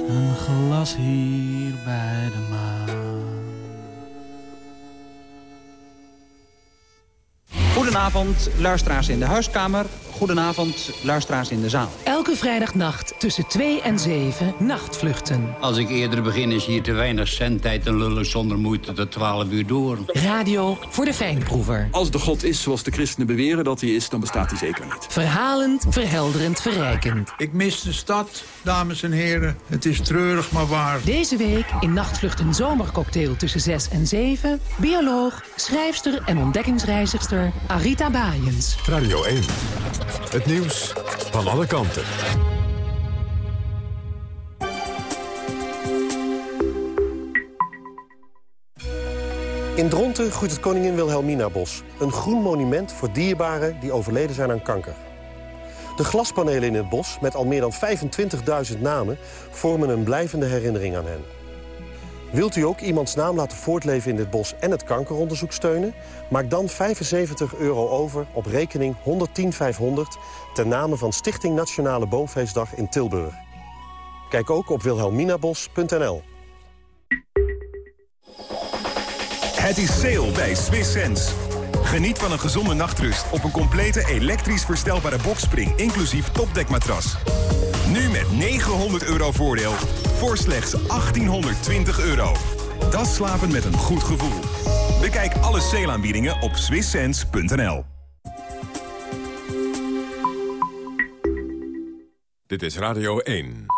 [SPEAKER 32] Een glas hier bij de maan.
[SPEAKER 33] Goedenavond, luisteraars in de huiskamer. Goedenavond, luisteraars in de zaal.
[SPEAKER 34] Elke vrijdagnacht tussen 2 en 7 nachtvluchten.
[SPEAKER 35] Als ik eerder begin is hier te weinig zendtijd en lullen zonder moeite tot 12 uur door.
[SPEAKER 34] Radio voor de fijnproever.
[SPEAKER 36] Als de God is zoals de christenen beweren dat hij is, dan bestaat hij zeker niet.
[SPEAKER 34] Verhalend, verhelderend, verrijkend.
[SPEAKER 37] Ik mis de stad, dames en heren. Het is treurig, maar waar.
[SPEAKER 34] Deze week in Nachtvluchten Zomercocktail tussen 6 en 7... bioloog, schrijfster en ontdekkingsreizigster Arita Baaiens.
[SPEAKER 8] Radio 1. Het nieuws van alle kanten.
[SPEAKER 38] In Dronten groeit het Koningin Wilhelmina Bos. Een groen monument voor dierbaren die overleden zijn aan kanker. De glaspanelen in het bos, met al meer dan 25.000 namen... vormen een blijvende herinnering aan hen. Wilt u ook iemands naam laten voortleven in dit bos en het kankeronderzoek steunen? Maak dan 75 euro over op rekening 110500 ten name van Stichting Nationale Boomfeestdag in Tilburg. Kijk ook op wilhelminabos.nl.
[SPEAKER 1] Het is sale bij Swiss Sense. Geniet van een gezonde nachtrust op een complete elektrisch verstelbare bokspring... inclusief topdekmatras. Nu met 900 euro voordeel voor slechts 1820 euro. Dat slapen met een goed gevoel. Bekijk alle sale op swisssense.nl.
[SPEAKER 4] Dit is Radio 1.